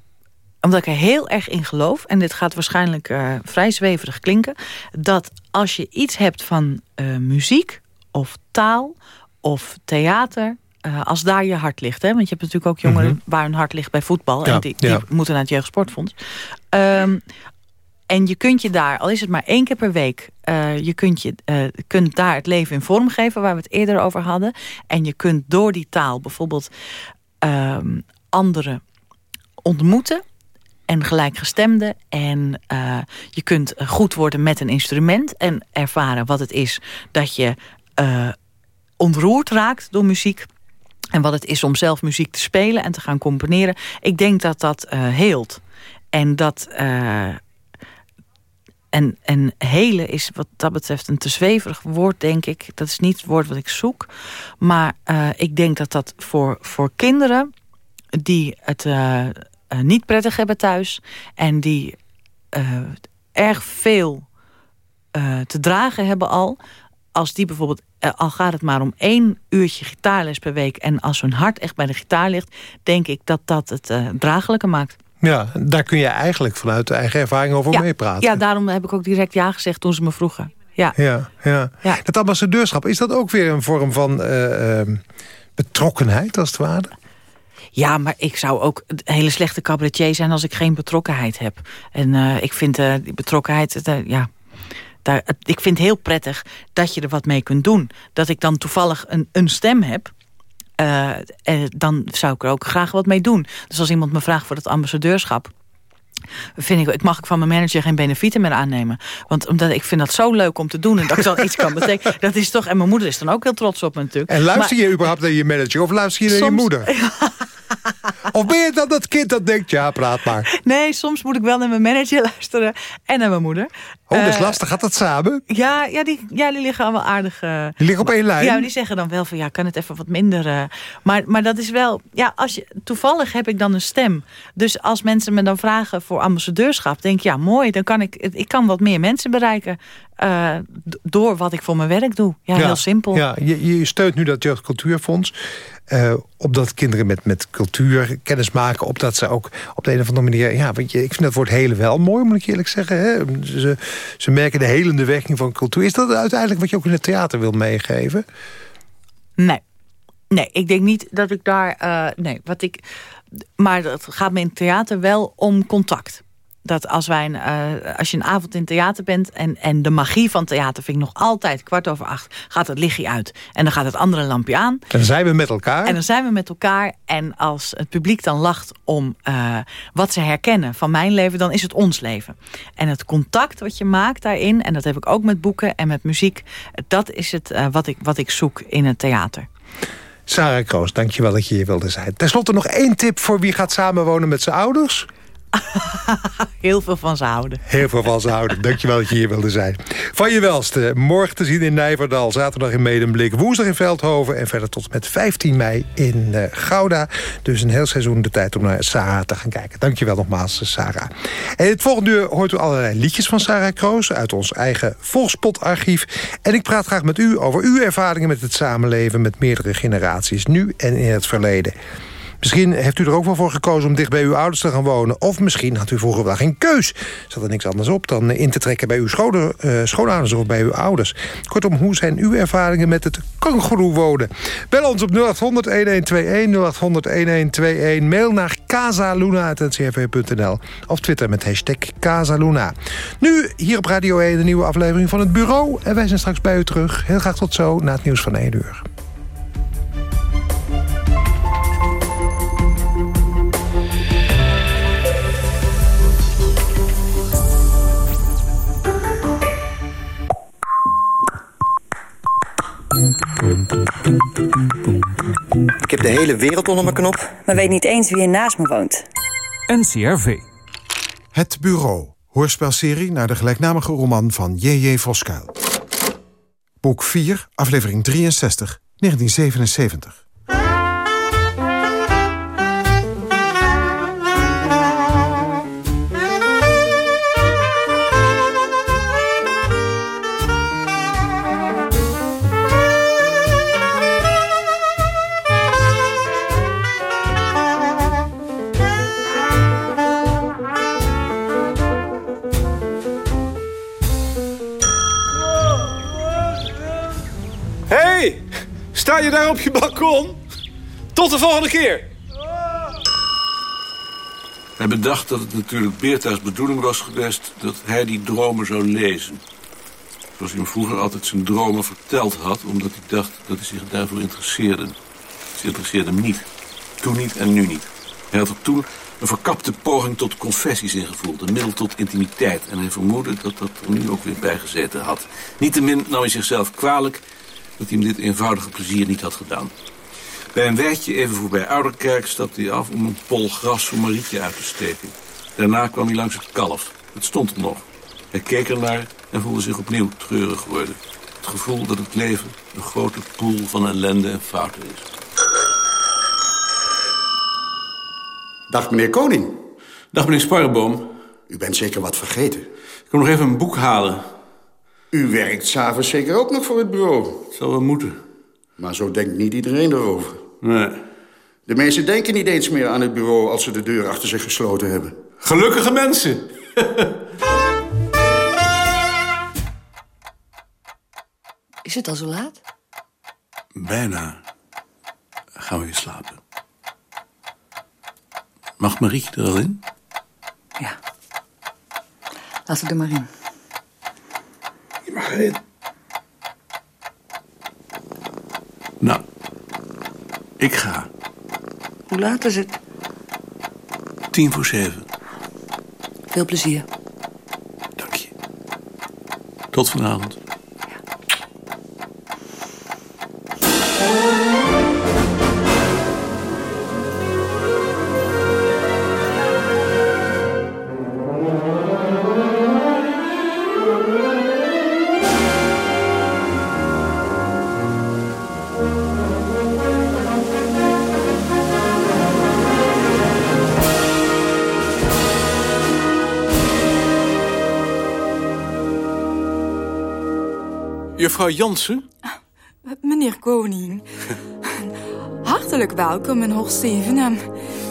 omdat ik er heel erg in geloof... en dit gaat waarschijnlijk uh, vrij zweverig klinken... dat als je iets hebt van uh, muziek of taal of theater... Als daar je hart ligt. Hè? Want je hebt natuurlijk ook jongeren mm -hmm. waar hun hart ligt bij voetbal. Ja, en die, die ja. moeten naar het Jeugdsportfonds. En je kunt je daar, al is het maar één keer per week... Uh, je kunt, je, uh, kunt daar het leven in vorm geven... waar we het eerder over hadden. En je kunt door die taal bijvoorbeeld um, anderen ontmoeten... en gelijkgestemden. En uh, je kunt goed worden met een instrument... en ervaren wat het is dat je ontroerd raakt door muziek... En wat het is om zelf muziek te spelen en te gaan componeren. Ik denk dat dat heelt. En dat... En, en hele is wat dat betreft een te zweverig woord, denk ik. Dat is niet het woord wat ik zoek. Maar uh, ik denk dat dat voor, voor kinderen die het uh, uh, niet prettig hebben thuis... en die erg veel te dragen hebben al... als die bijvoorbeeld, al gaat het maar om één uurtje gitaarles per week... en als hun hart echt bij de gitaar ligt... denk ik dat dat het draaglijker maakt. Ja, daar kun je eigenlijk vanuit de eigen ervaring over ja, meepraten. Ja, daarom heb ik ook direct ja gezegd toen ze me vroegen. Ja. Ja, ja. ja. Dat ambassadeurschap, is dat ook weer een vorm van uh, uh, betrokkenheid als het ware? Ja, maar ik zou ook een hele slechte cabaretier zijn als ik geen betrokkenheid heb. En uh, ik vind die betrokkenheid, ja... Daar, ik vind het heel prettig dat je er wat mee kunt doen. Dat ik dan toevallig een, een stem heb... Uh, uh, dan zou ik er ook graag wat mee doen. Dus als iemand me vraagt voor het ambassadeurschap... Vind ik, ik mag ik van mijn manager geen benefieten meer aannemen. Want omdat ik vind dat zo leuk om te doen... en dat ik dan iets kan betekenen. Dat is toch, en mijn moeder is dan ook heel trots op me natuurlijk. En luister maar, je überhaupt naar je manager of luister je naar soms, je moeder? Of ben je dan dat kind dat denkt, ja, praat maar. Nee, soms moet ik wel naar mijn manager luisteren en naar mijn moeder. Oh, dat is uh, lastig. Gaat dat samen? Ja, ja, die, ja die liggen allemaal aardig... Uh, die liggen op één lijn? Ja, die zeggen dan wel van, ja, kan het even wat minder... Uh, maar, maar dat is wel... Ja, als je, toevallig heb ik dan een stem. Dus als mensen me dan vragen voor ambassadeurschap... denk ik, ja, mooi, dan kan ik... Ik kan wat meer mensen bereiken... Door wat ik voor mijn werk doe. Ja, ja heel simpel. Ja, je, je steunt nu dat Jeugdcultuurfonds. Uh, opdat kinderen met, met cultuur kennis maken. Opdat ze ook op de een of andere manier... Ja, want je, ik vind dat woord hele wel mooi, moet ik eerlijk zeggen. Hè? Ze, ze merken de helende werking van cultuur. Is dat uiteindelijk wat je ook in het theater wil meegeven? Nee. Nee, ik denk niet dat ik daar... Uh, nee, wat ik... Maar het gaat me in het theater wel om contact dat als, wij een, uh, als je een avond in theater bent... En, en de magie van theater vind ik nog altijd kwart over acht... gaat het lichtje uit en dan gaat het andere lampje aan. En dan zijn we met elkaar. En dan zijn we met elkaar. En als het publiek dan lacht om uh, wat ze herkennen van mijn leven... dan is het ons leven. En het contact wat je maakt daarin... en dat heb ik ook met boeken en met muziek... dat is het uh, wat, ik, wat ik zoek in het theater. Sarah Kroos, dankjewel dat je hier wilde zijn. Ten slotte nog één tip voor wie gaat samenwonen met zijn ouders... Heel veel van ze houden. Heel veel van ze houden. Dankjewel dat je hier wilde zijn. Van je welste. Morgen te zien in Nijverdal. Zaterdag in Medemblik. Woensdag in Veldhoven. En verder tot met 15 mei in uh, Gouda. Dus een heel seizoen de tijd om naar Sarah te gaan kijken. Dankjewel nogmaals, Sarah. En in het volgende uur hoort u allerlei liedjes van Sarah Kroos... uit ons eigen Volkspotarchief. En ik praat graag met u over uw ervaringen met het samenleven... met meerdere generaties, nu en in het verleden. Misschien heeft u er ook wel voor gekozen om dicht bij uw ouders te gaan wonen. Of misschien had u vroeger wel geen keus. Zat er niks anders op dan in te trekken bij uw uh, schoonouders of bij uw ouders. Kortom, hoe zijn uw ervaringen met het kangoeroe wonen? Bel ons op 0800-1121, 0800-1121. Mail naar casaluna.ncrv.nl of Twitter met hashtag Casaluna. Nu hier op Radio 1 de nieuwe aflevering van Het Bureau. En wij zijn straks bij u terug. Heel graag tot zo na het nieuws van 1 uur. Ik heb de hele wereld onder mijn knop, maar weet niet eens wie er naast me woont. NCRV. Het Bureau. Hoorspelserie naar de gelijknamige roman van J.J. Voskuil. Boek 4, aflevering 63, 1977. Sta je daar op je balkon? Tot de volgende keer. Hij bedacht dat het natuurlijk Beerta's bedoeling was geweest... dat hij die dromen zou lezen. Zoals hij hem vroeger altijd zijn dromen verteld had... omdat hij dacht dat hij zich daarvoor interesseerde. Ze interesseerde hem niet. Toen niet en nu niet. Hij had er toen een verkapte poging tot confessies ingevoeld. Een middel tot intimiteit. En hij vermoedde dat dat er nu ook weer bijgezeten had. Niettemin nam hij zichzelf kwalijk dat hij hem dit eenvoudige plezier niet had gedaan. Bij een wijtje even voorbij Ouderkerk stapte hij af om een pol gras voor Marietje uit te steken. Daarna kwam hij langs het kalf. Het stond er nog. Hij keek ernaar en voelde zich opnieuw treurig worden. Het gevoel dat het leven een grote poel van ellende en fouten is. Dag, meneer Koning. Dag, meneer Sparreboom. U bent zeker wat vergeten. Ik kom nog even een boek halen. U werkt s'avonds zeker ook nog voor het bureau. Zal wel moeten. Maar zo denkt niet iedereen erover. Nee. De mensen denken niet eens meer aan het bureau als ze de deur achter zich gesloten hebben. Gelukkige mensen! Is het al zo laat? Bijna. Gaan we weer slapen. Mag Marie er al in? Ja. Laat ze er maar in. Nou, ik ga. Hoe laat is het? Tien voor zeven. Veel plezier. Dank je. Tot vanavond. Jansen? Meneer Koning. Hartelijk welkom in Horst Zevenhem.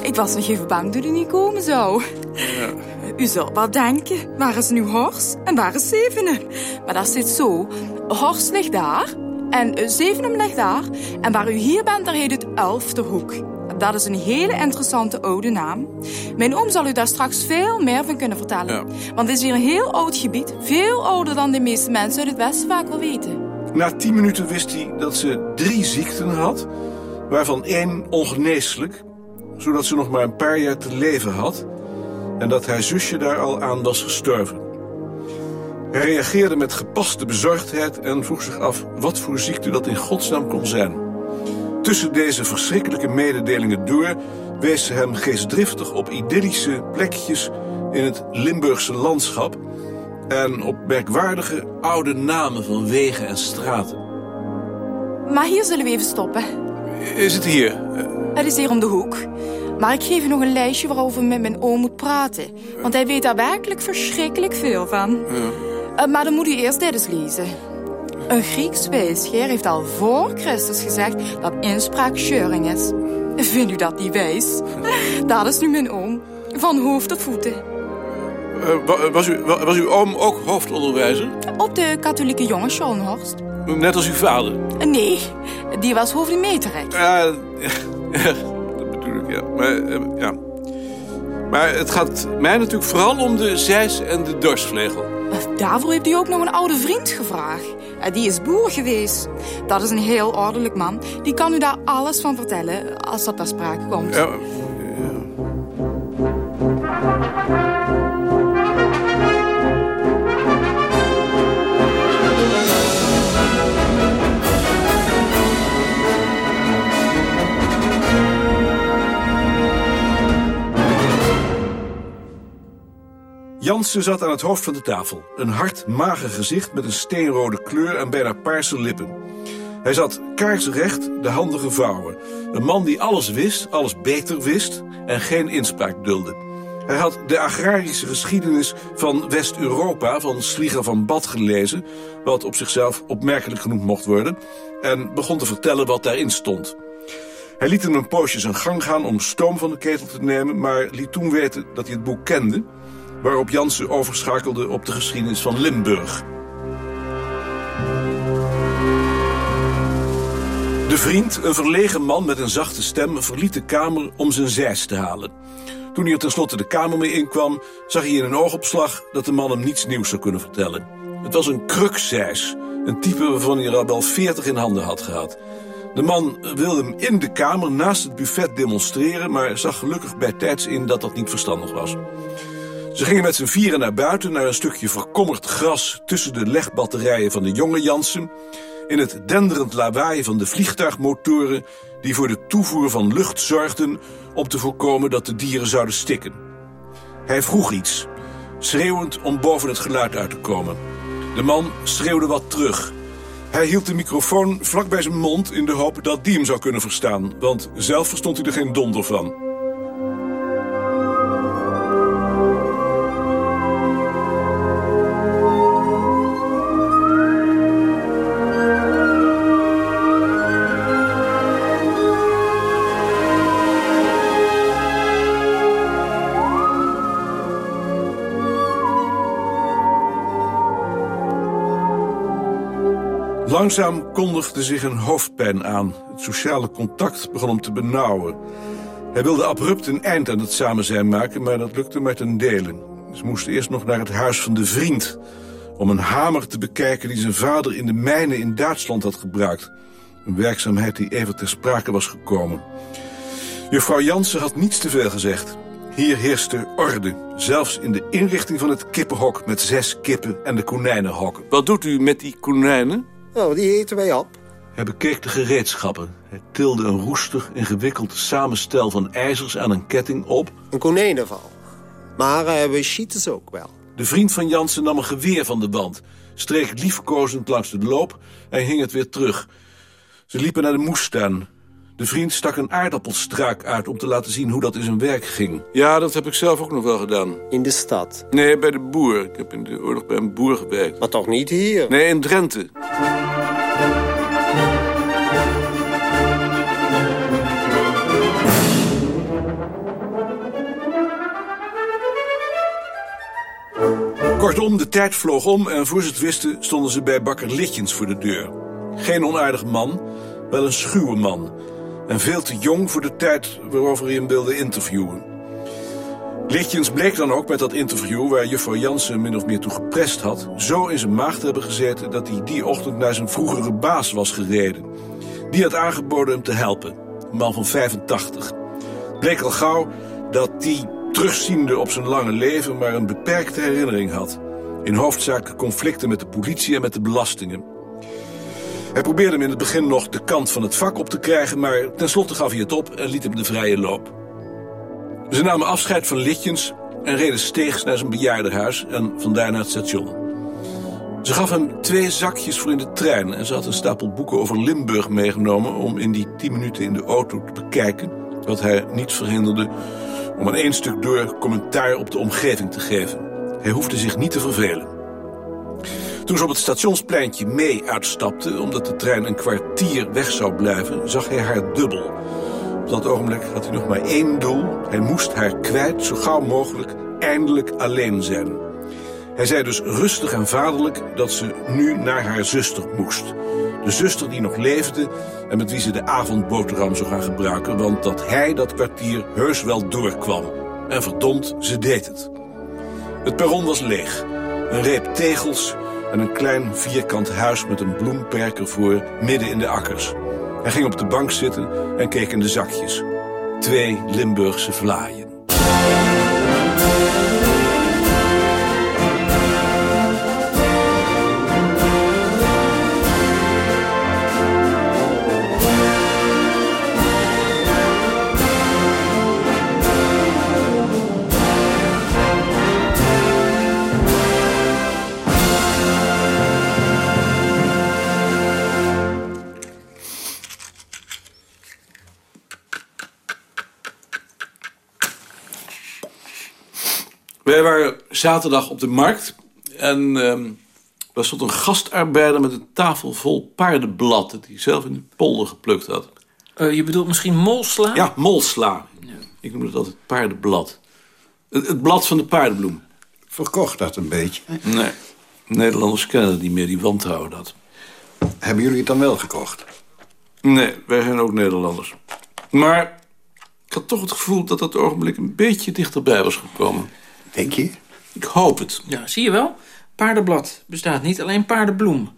Ik was nog even bang dat u niet komen zou. Ja. U zult wel denken, waar is nu Horst en waar is Zevenhem? Maar dat zit zo. Horst ligt daar en Zevenhem ligt daar. En waar u hier bent, daar heet het Elfde Hoek. Dat is een hele interessante oude naam. Mijn oom zal u daar straks veel meer van kunnen vertellen. Ja. Want het is hier een heel oud gebied. Veel ouder dan de meeste mensen uit het Westen vaak wel weten. Na tien minuten wist hij dat ze drie ziekten had, waarvan één ongeneeslijk, zodat ze nog maar een paar jaar te leven had en dat haar zusje daar al aan was gestorven. Hij reageerde met gepaste bezorgdheid en vroeg zich af wat voor ziekte dat in godsnaam kon zijn. Tussen deze verschrikkelijke mededelingen door wees ze hem geestdriftig op idyllische plekjes in het Limburgse landschap en op merkwaardige oude namen van wegen en straten. Maar hier zullen we even stoppen. Is het hier? Het is hier om de hoek. Maar ik geef u nog een lijstje waarover met mijn oom moet praten. Want hij weet daar werkelijk verschrikkelijk veel van. Uh, maar dan moet u eerst dit eens lezen. Een Grieks wijsgeer heeft al voor Christus gezegd dat inspraak scheuring is. Vindt u dat niet wijs? Dat is nu mijn oom. Van hoofd tot voeten. Uh, was, u, was uw oom ook hoofdonderwijzer? Op de katholieke jongen Schoonhorst. Net als uw vader? Nee, die was hoofdmeterrek. Ja, ja, dat bedoel ik, ja. Maar, ja. maar het gaat mij natuurlijk vooral om de zeis en de dorsvlegel. Daarvoor heeft u ook nog een oude vriend gevraagd. Die is boer geweest. Dat is een heel ordelijk man. Die kan u daar alles van vertellen als dat ter sprake komt. Ja, Jansen zat aan het hoofd van de tafel. Een hard, mager gezicht met een steenrode kleur en bijna paarse lippen. Hij zat kaarsrecht, de handen gevouwen. Een man die alles wist, alles beter wist en geen inspraak dulde. Hij had de agrarische geschiedenis van West-Europa van Slieger van Bad gelezen... wat op zichzelf opmerkelijk genoemd mocht worden... en begon te vertellen wat daarin stond. Hij liet hem een poosje zijn gang gaan om stoom van de ketel te nemen... maar liet toen weten dat hij het boek kende waarop Jansen overschakelde op de geschiedenis van Limburg. De vriend, een verlegen man met een zachte stem, verliet de kamer om zijn zeis te halen. Toen hij er tenslotte de kamer mee inkwam, zag hij in een oogopslag dat de man hem niets nieuws zou kunnen vertellen. Het was een krukzeis, een type waarvan hij er al wel veertig in handen had gehad. De man wilde hem in de kamer naast het buffet demonstreren, maar zag gelukkig bij tijds in dat dat niet verstandig was. Ze gingen met z'n vieren naar buiten, naar een stukje verkommerd gras... tussen de legbatterijen van de jonge Jansen... in het denderend lawaai van de vliegtuigmotoren... die voor de toevoer van lucht zorgden... om te voorkomen dat de dieren zouden stikken. Hij vroeg iets, schreeuwend om boven het geluid uit te komen. De man schreeuwde wat terug... Hij hield de microfoon vlak bij zijn mond in de hoop dat die hem zou kunnen verstaan... want zelf verstond hij er geen donder van. Langzaam kondigde zich een hoofdpijn aan. Het sociale contact begon hem te benauwen. Hij wilde abrupt een eind aan het samen zijn maken, maar dat lukte maar ten dele. Ze moesten eerst nog naar het huis van de vriend... om een hamer te bekijken die zijn vader in de mijnen in Duitsland had gebruikt. Een werkzaamheid die even ter sprake was gekomen. Juffrouw Jansen had niets te veel gezegd. Hier heerste orde, zelfs in de inrichting van het kippenhok... met zes kippen en de konijnenhokken. Wat doet u met die konijnen? Oh, die eten wij op. Hij bekeek de gereedschappen. Hij tilde een roestig, ingewikkeld samenstel van ijzers aan een ketting op. Een konijnenval. Maar uh, we schieten ze ook wel. De vriend van Jansen nam een geweer van de band. Streek liefkozend langs de loop en hing het weer terug. Ze liepen naar de moestuin. De vriend stak een aardappelstruik uit om te laten zien hoe dat in zijn werk ging. Ja, dat heb ik zelf ook nog wel gedaan. In de stad? Nee, bij de boer. Ik heb in de oorlog bij een boer gewerkt. Maar toch niet hier? Nee, in Drenthe. Kortom, de tijd vloog om en voor ze het wisten stonden ze bij bakker Litjens voor de deur. Geen onaardig man, wel een schuwe man en veel te jong voor de tijd waarover hij hem wilde interviewen. Lichtjens bleek dan ook met dat interview, waar juffrouw Jansen min of meer toe geprest had, zo in zijn maag te hebben gezeten dat hij die ochtend naar zijn vroegere baas was gereden. Die had aangeboden hem te helpen, een man van 85. Bleek al gauw dat die terugziende op zijn lange leven maar een beperkte herinnering had. In hoofdzaak conflicten met de politie en met de belastingen. Hij probeerde hem in het begin nog de kant van het vak op te krijgen... maar tenslotte gaf hij het op en liet hem de vrije loop. Ze namen afscheid van Litjens en reden steegs naar zijn bejaardenhuis... en vandaar naar het station. Ze gaf hem twee zakjes voor in de trein... en ze had een stapel boeken over Limburg meegenomen... om in die tien minuten in de auto te bekijken... wat hij niet verhinderde om aan één stuk door commentaar op de omgeving te geven. Hij hoefde zich niet te vervelen. Toen ze op het stationspleintje mee uitstapte... omdat de trein een kwartier weg zou blijven, zag hij haar dubbel. dat ogenblik had hij nog maar één doel. Hij moest haar kwijt, zo gauw mogelijk, eindelijk alleen zijn. Hij zei dus rustig en vaderlijk dat ze nu naar haar zuster moest. De zuster die nog leefde en met wie ze de avondboterham zou gaan gebruiken... want dat hij dat kwartier heus wel doorkwam. En verdomd, ze deed het. Het perron was leeg. Een reep tegels en een klein vierkant huis met een bloemperker voor midden in de akkers. Hij ging op de bank zitten en keek in de zakjes. Twee Limburgse vlaaien. Wij waren zaterdag op de markt en ehm daar stond een gastarbeider met een tafel vol paardenblad... dat hij zelf in de polder geplukt had. Eh, je bedoelt misschien molsla? Ja, molsla. Ik noem het altijd paardenblad. Het, het blad van de paardenbloem. Verkocht dat een beetje? Nee, Nederlanders kennen het niet meer, die wantrouwen dat. Hebben jullie het dan wel gekocht? Nee, wij zijn ook Nederlanders. Maar ik had toch het gevoel dat dat ogenblik een beetje dichterbij was gekomen. Denk je? Ik hoop het. Ja, zie je wel? Paardenblad bestaat niet, alleen paardenbloem.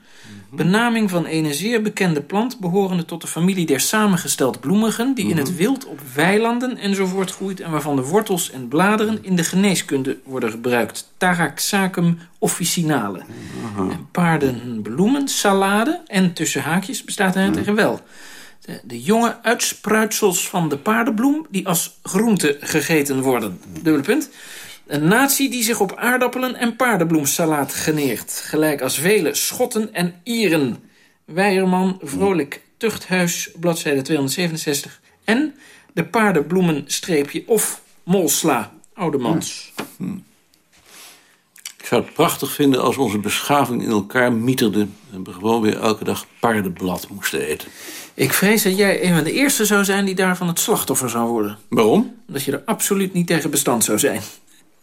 Benaming van een zeer bekende plant... behorende tot de familie der samengesteld bloemigen... die in het wild op weilanden enzovoort groeit... en waarvan de wortels en bladeren in de geneeskunde worden gebruikt. Taraxacum officinale. En paardenbloemensalade en tussen haakjes bestaat hij tegen wel. De, de jonge uitspruitsels van de paardenbloem... die als groente gegeten worden. Dubbele punt. Een natie die zich op aardappelen en paardenbloemsalaat geneert. Gelijk als vele Schotten en Ieren. Weijerman, Vrolijk, Tuchthuis, bladzijde 267. En de paardenbloemenstreepje of molsla, oudemans. Ik zou het prachtig vinden als onze beschaving in elkaar mieterde... en we gewoon weer elke dag paardenblad moesten eten. Ik vrees dat jij een van de eerste zou zijn die daarvan het slachtoffer zou worden. Waarom? Omdat je er absoluut niet tegen bestand zou zijn.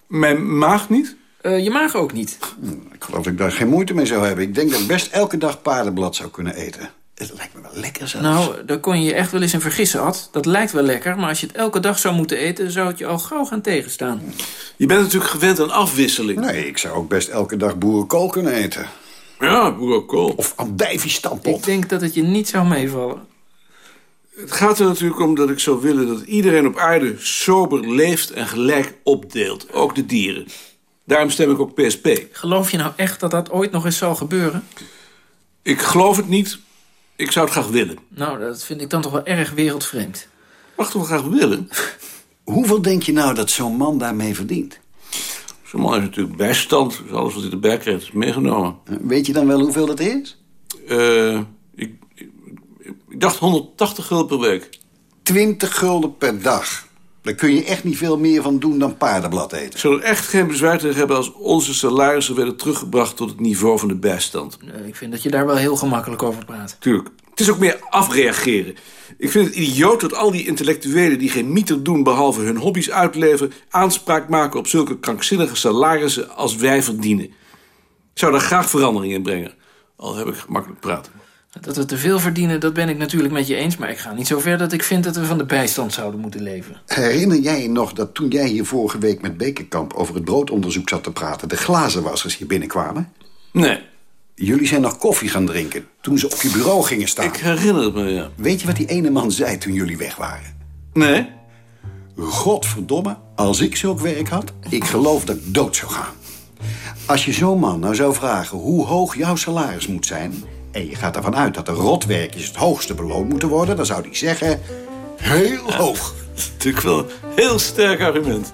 Mijn maag niet? Uh, je maag ook niet. Ik geloof dat ik daar geen moeite mee zou hebben. Ik denk dat ik best elke dag paardenblad zou kunnen eten. Het lijkt me wel lekker zelfs. Nou, daar kon je je echt wel eens in vergissen, Ad. Dat lijkt wel lekker, maar als je het elke dag zou moeten eten... zou het je al gauw gaan tegenstaan. Je bent natuurlijk gewend aan afwisseling. Nee, ik zou ook best elke dag boerenkool kunnen eten. Ja, boerenkool. Of andijvie-stampot. Ik denk dat het je niet zou meevallen. Het gaat er natuurlijk om dat ik zou willen dat iedereen op aarde sober leeft en gelijk opdeelt. Ook de dieren. Daarom stem ik ook PSP. Geloof je nou echt dat dat ooit nog eens zal gebeuren? Ik geloof het niet. Ik zou het graag willen. Nou, dat vind ik dan toch wel erg wereldvreemd. Mag toch wel graag willen? Hoeveel denk je nou dat zo'n man daarmee verdient? Zo'n man heeft natuurlijk bijstand. Dus alles wat hij erbij krijgt is meegenomen. Weet je dan wel hoeveel dat is? Uh, ik, ik dacht 180 gulden per week. 20 gulden per dag. Daar kun je echt niet veel meer van doen dan paardenblad eten. Ik zou er echt geen bezwaar tegen hebben als onze salarissen werden teruggebracht tot het niveau van de bijstand. Nee, ik vind dat je daar wel heel gemakkelijk over praat. Tuurlijk. Het is ook meer afreageren. Ik vind het idioot dat al die intellectuelen die geen mieter doen... behalve hun hobby's uitleven... aanspraak maken op zulke krankzinnige salarissen als wij verdienen. Ik zou daar graag verandering in brengen. Al heb ik gemakkelijk praten. Dat we te veel verdienen, dat ben ik natuurlijk met je eens... maar ik ga niet zo ver dat ik vind dat we van de bijstand zouden moeten leven. Herinner jij je nog dat toen jij hier vorige week met Bekenkamp... over het broodonderzoek zat te praten... de glazenwassers hier binnenkwamen? Nee. Jullie zijn nog koffie gaan drinken toen ze op je bureau gingen staan. Ik herinner het me, ja. Weet je wat die ene man zei toen jullie weg waren? Nee. Godverdomme, als ik zulk werk had, ik geloof dat ik dood zou gaan. Als je zo'n man nou zou vragen hoe hoog jouw salaris moet zijn... en je gaat ervan uit dat de rotwerkjes het hoogste beloond moeten worden... dan zou hij zeggen, heel hoog. Dat is natuurlijk wel een heel sterk argument.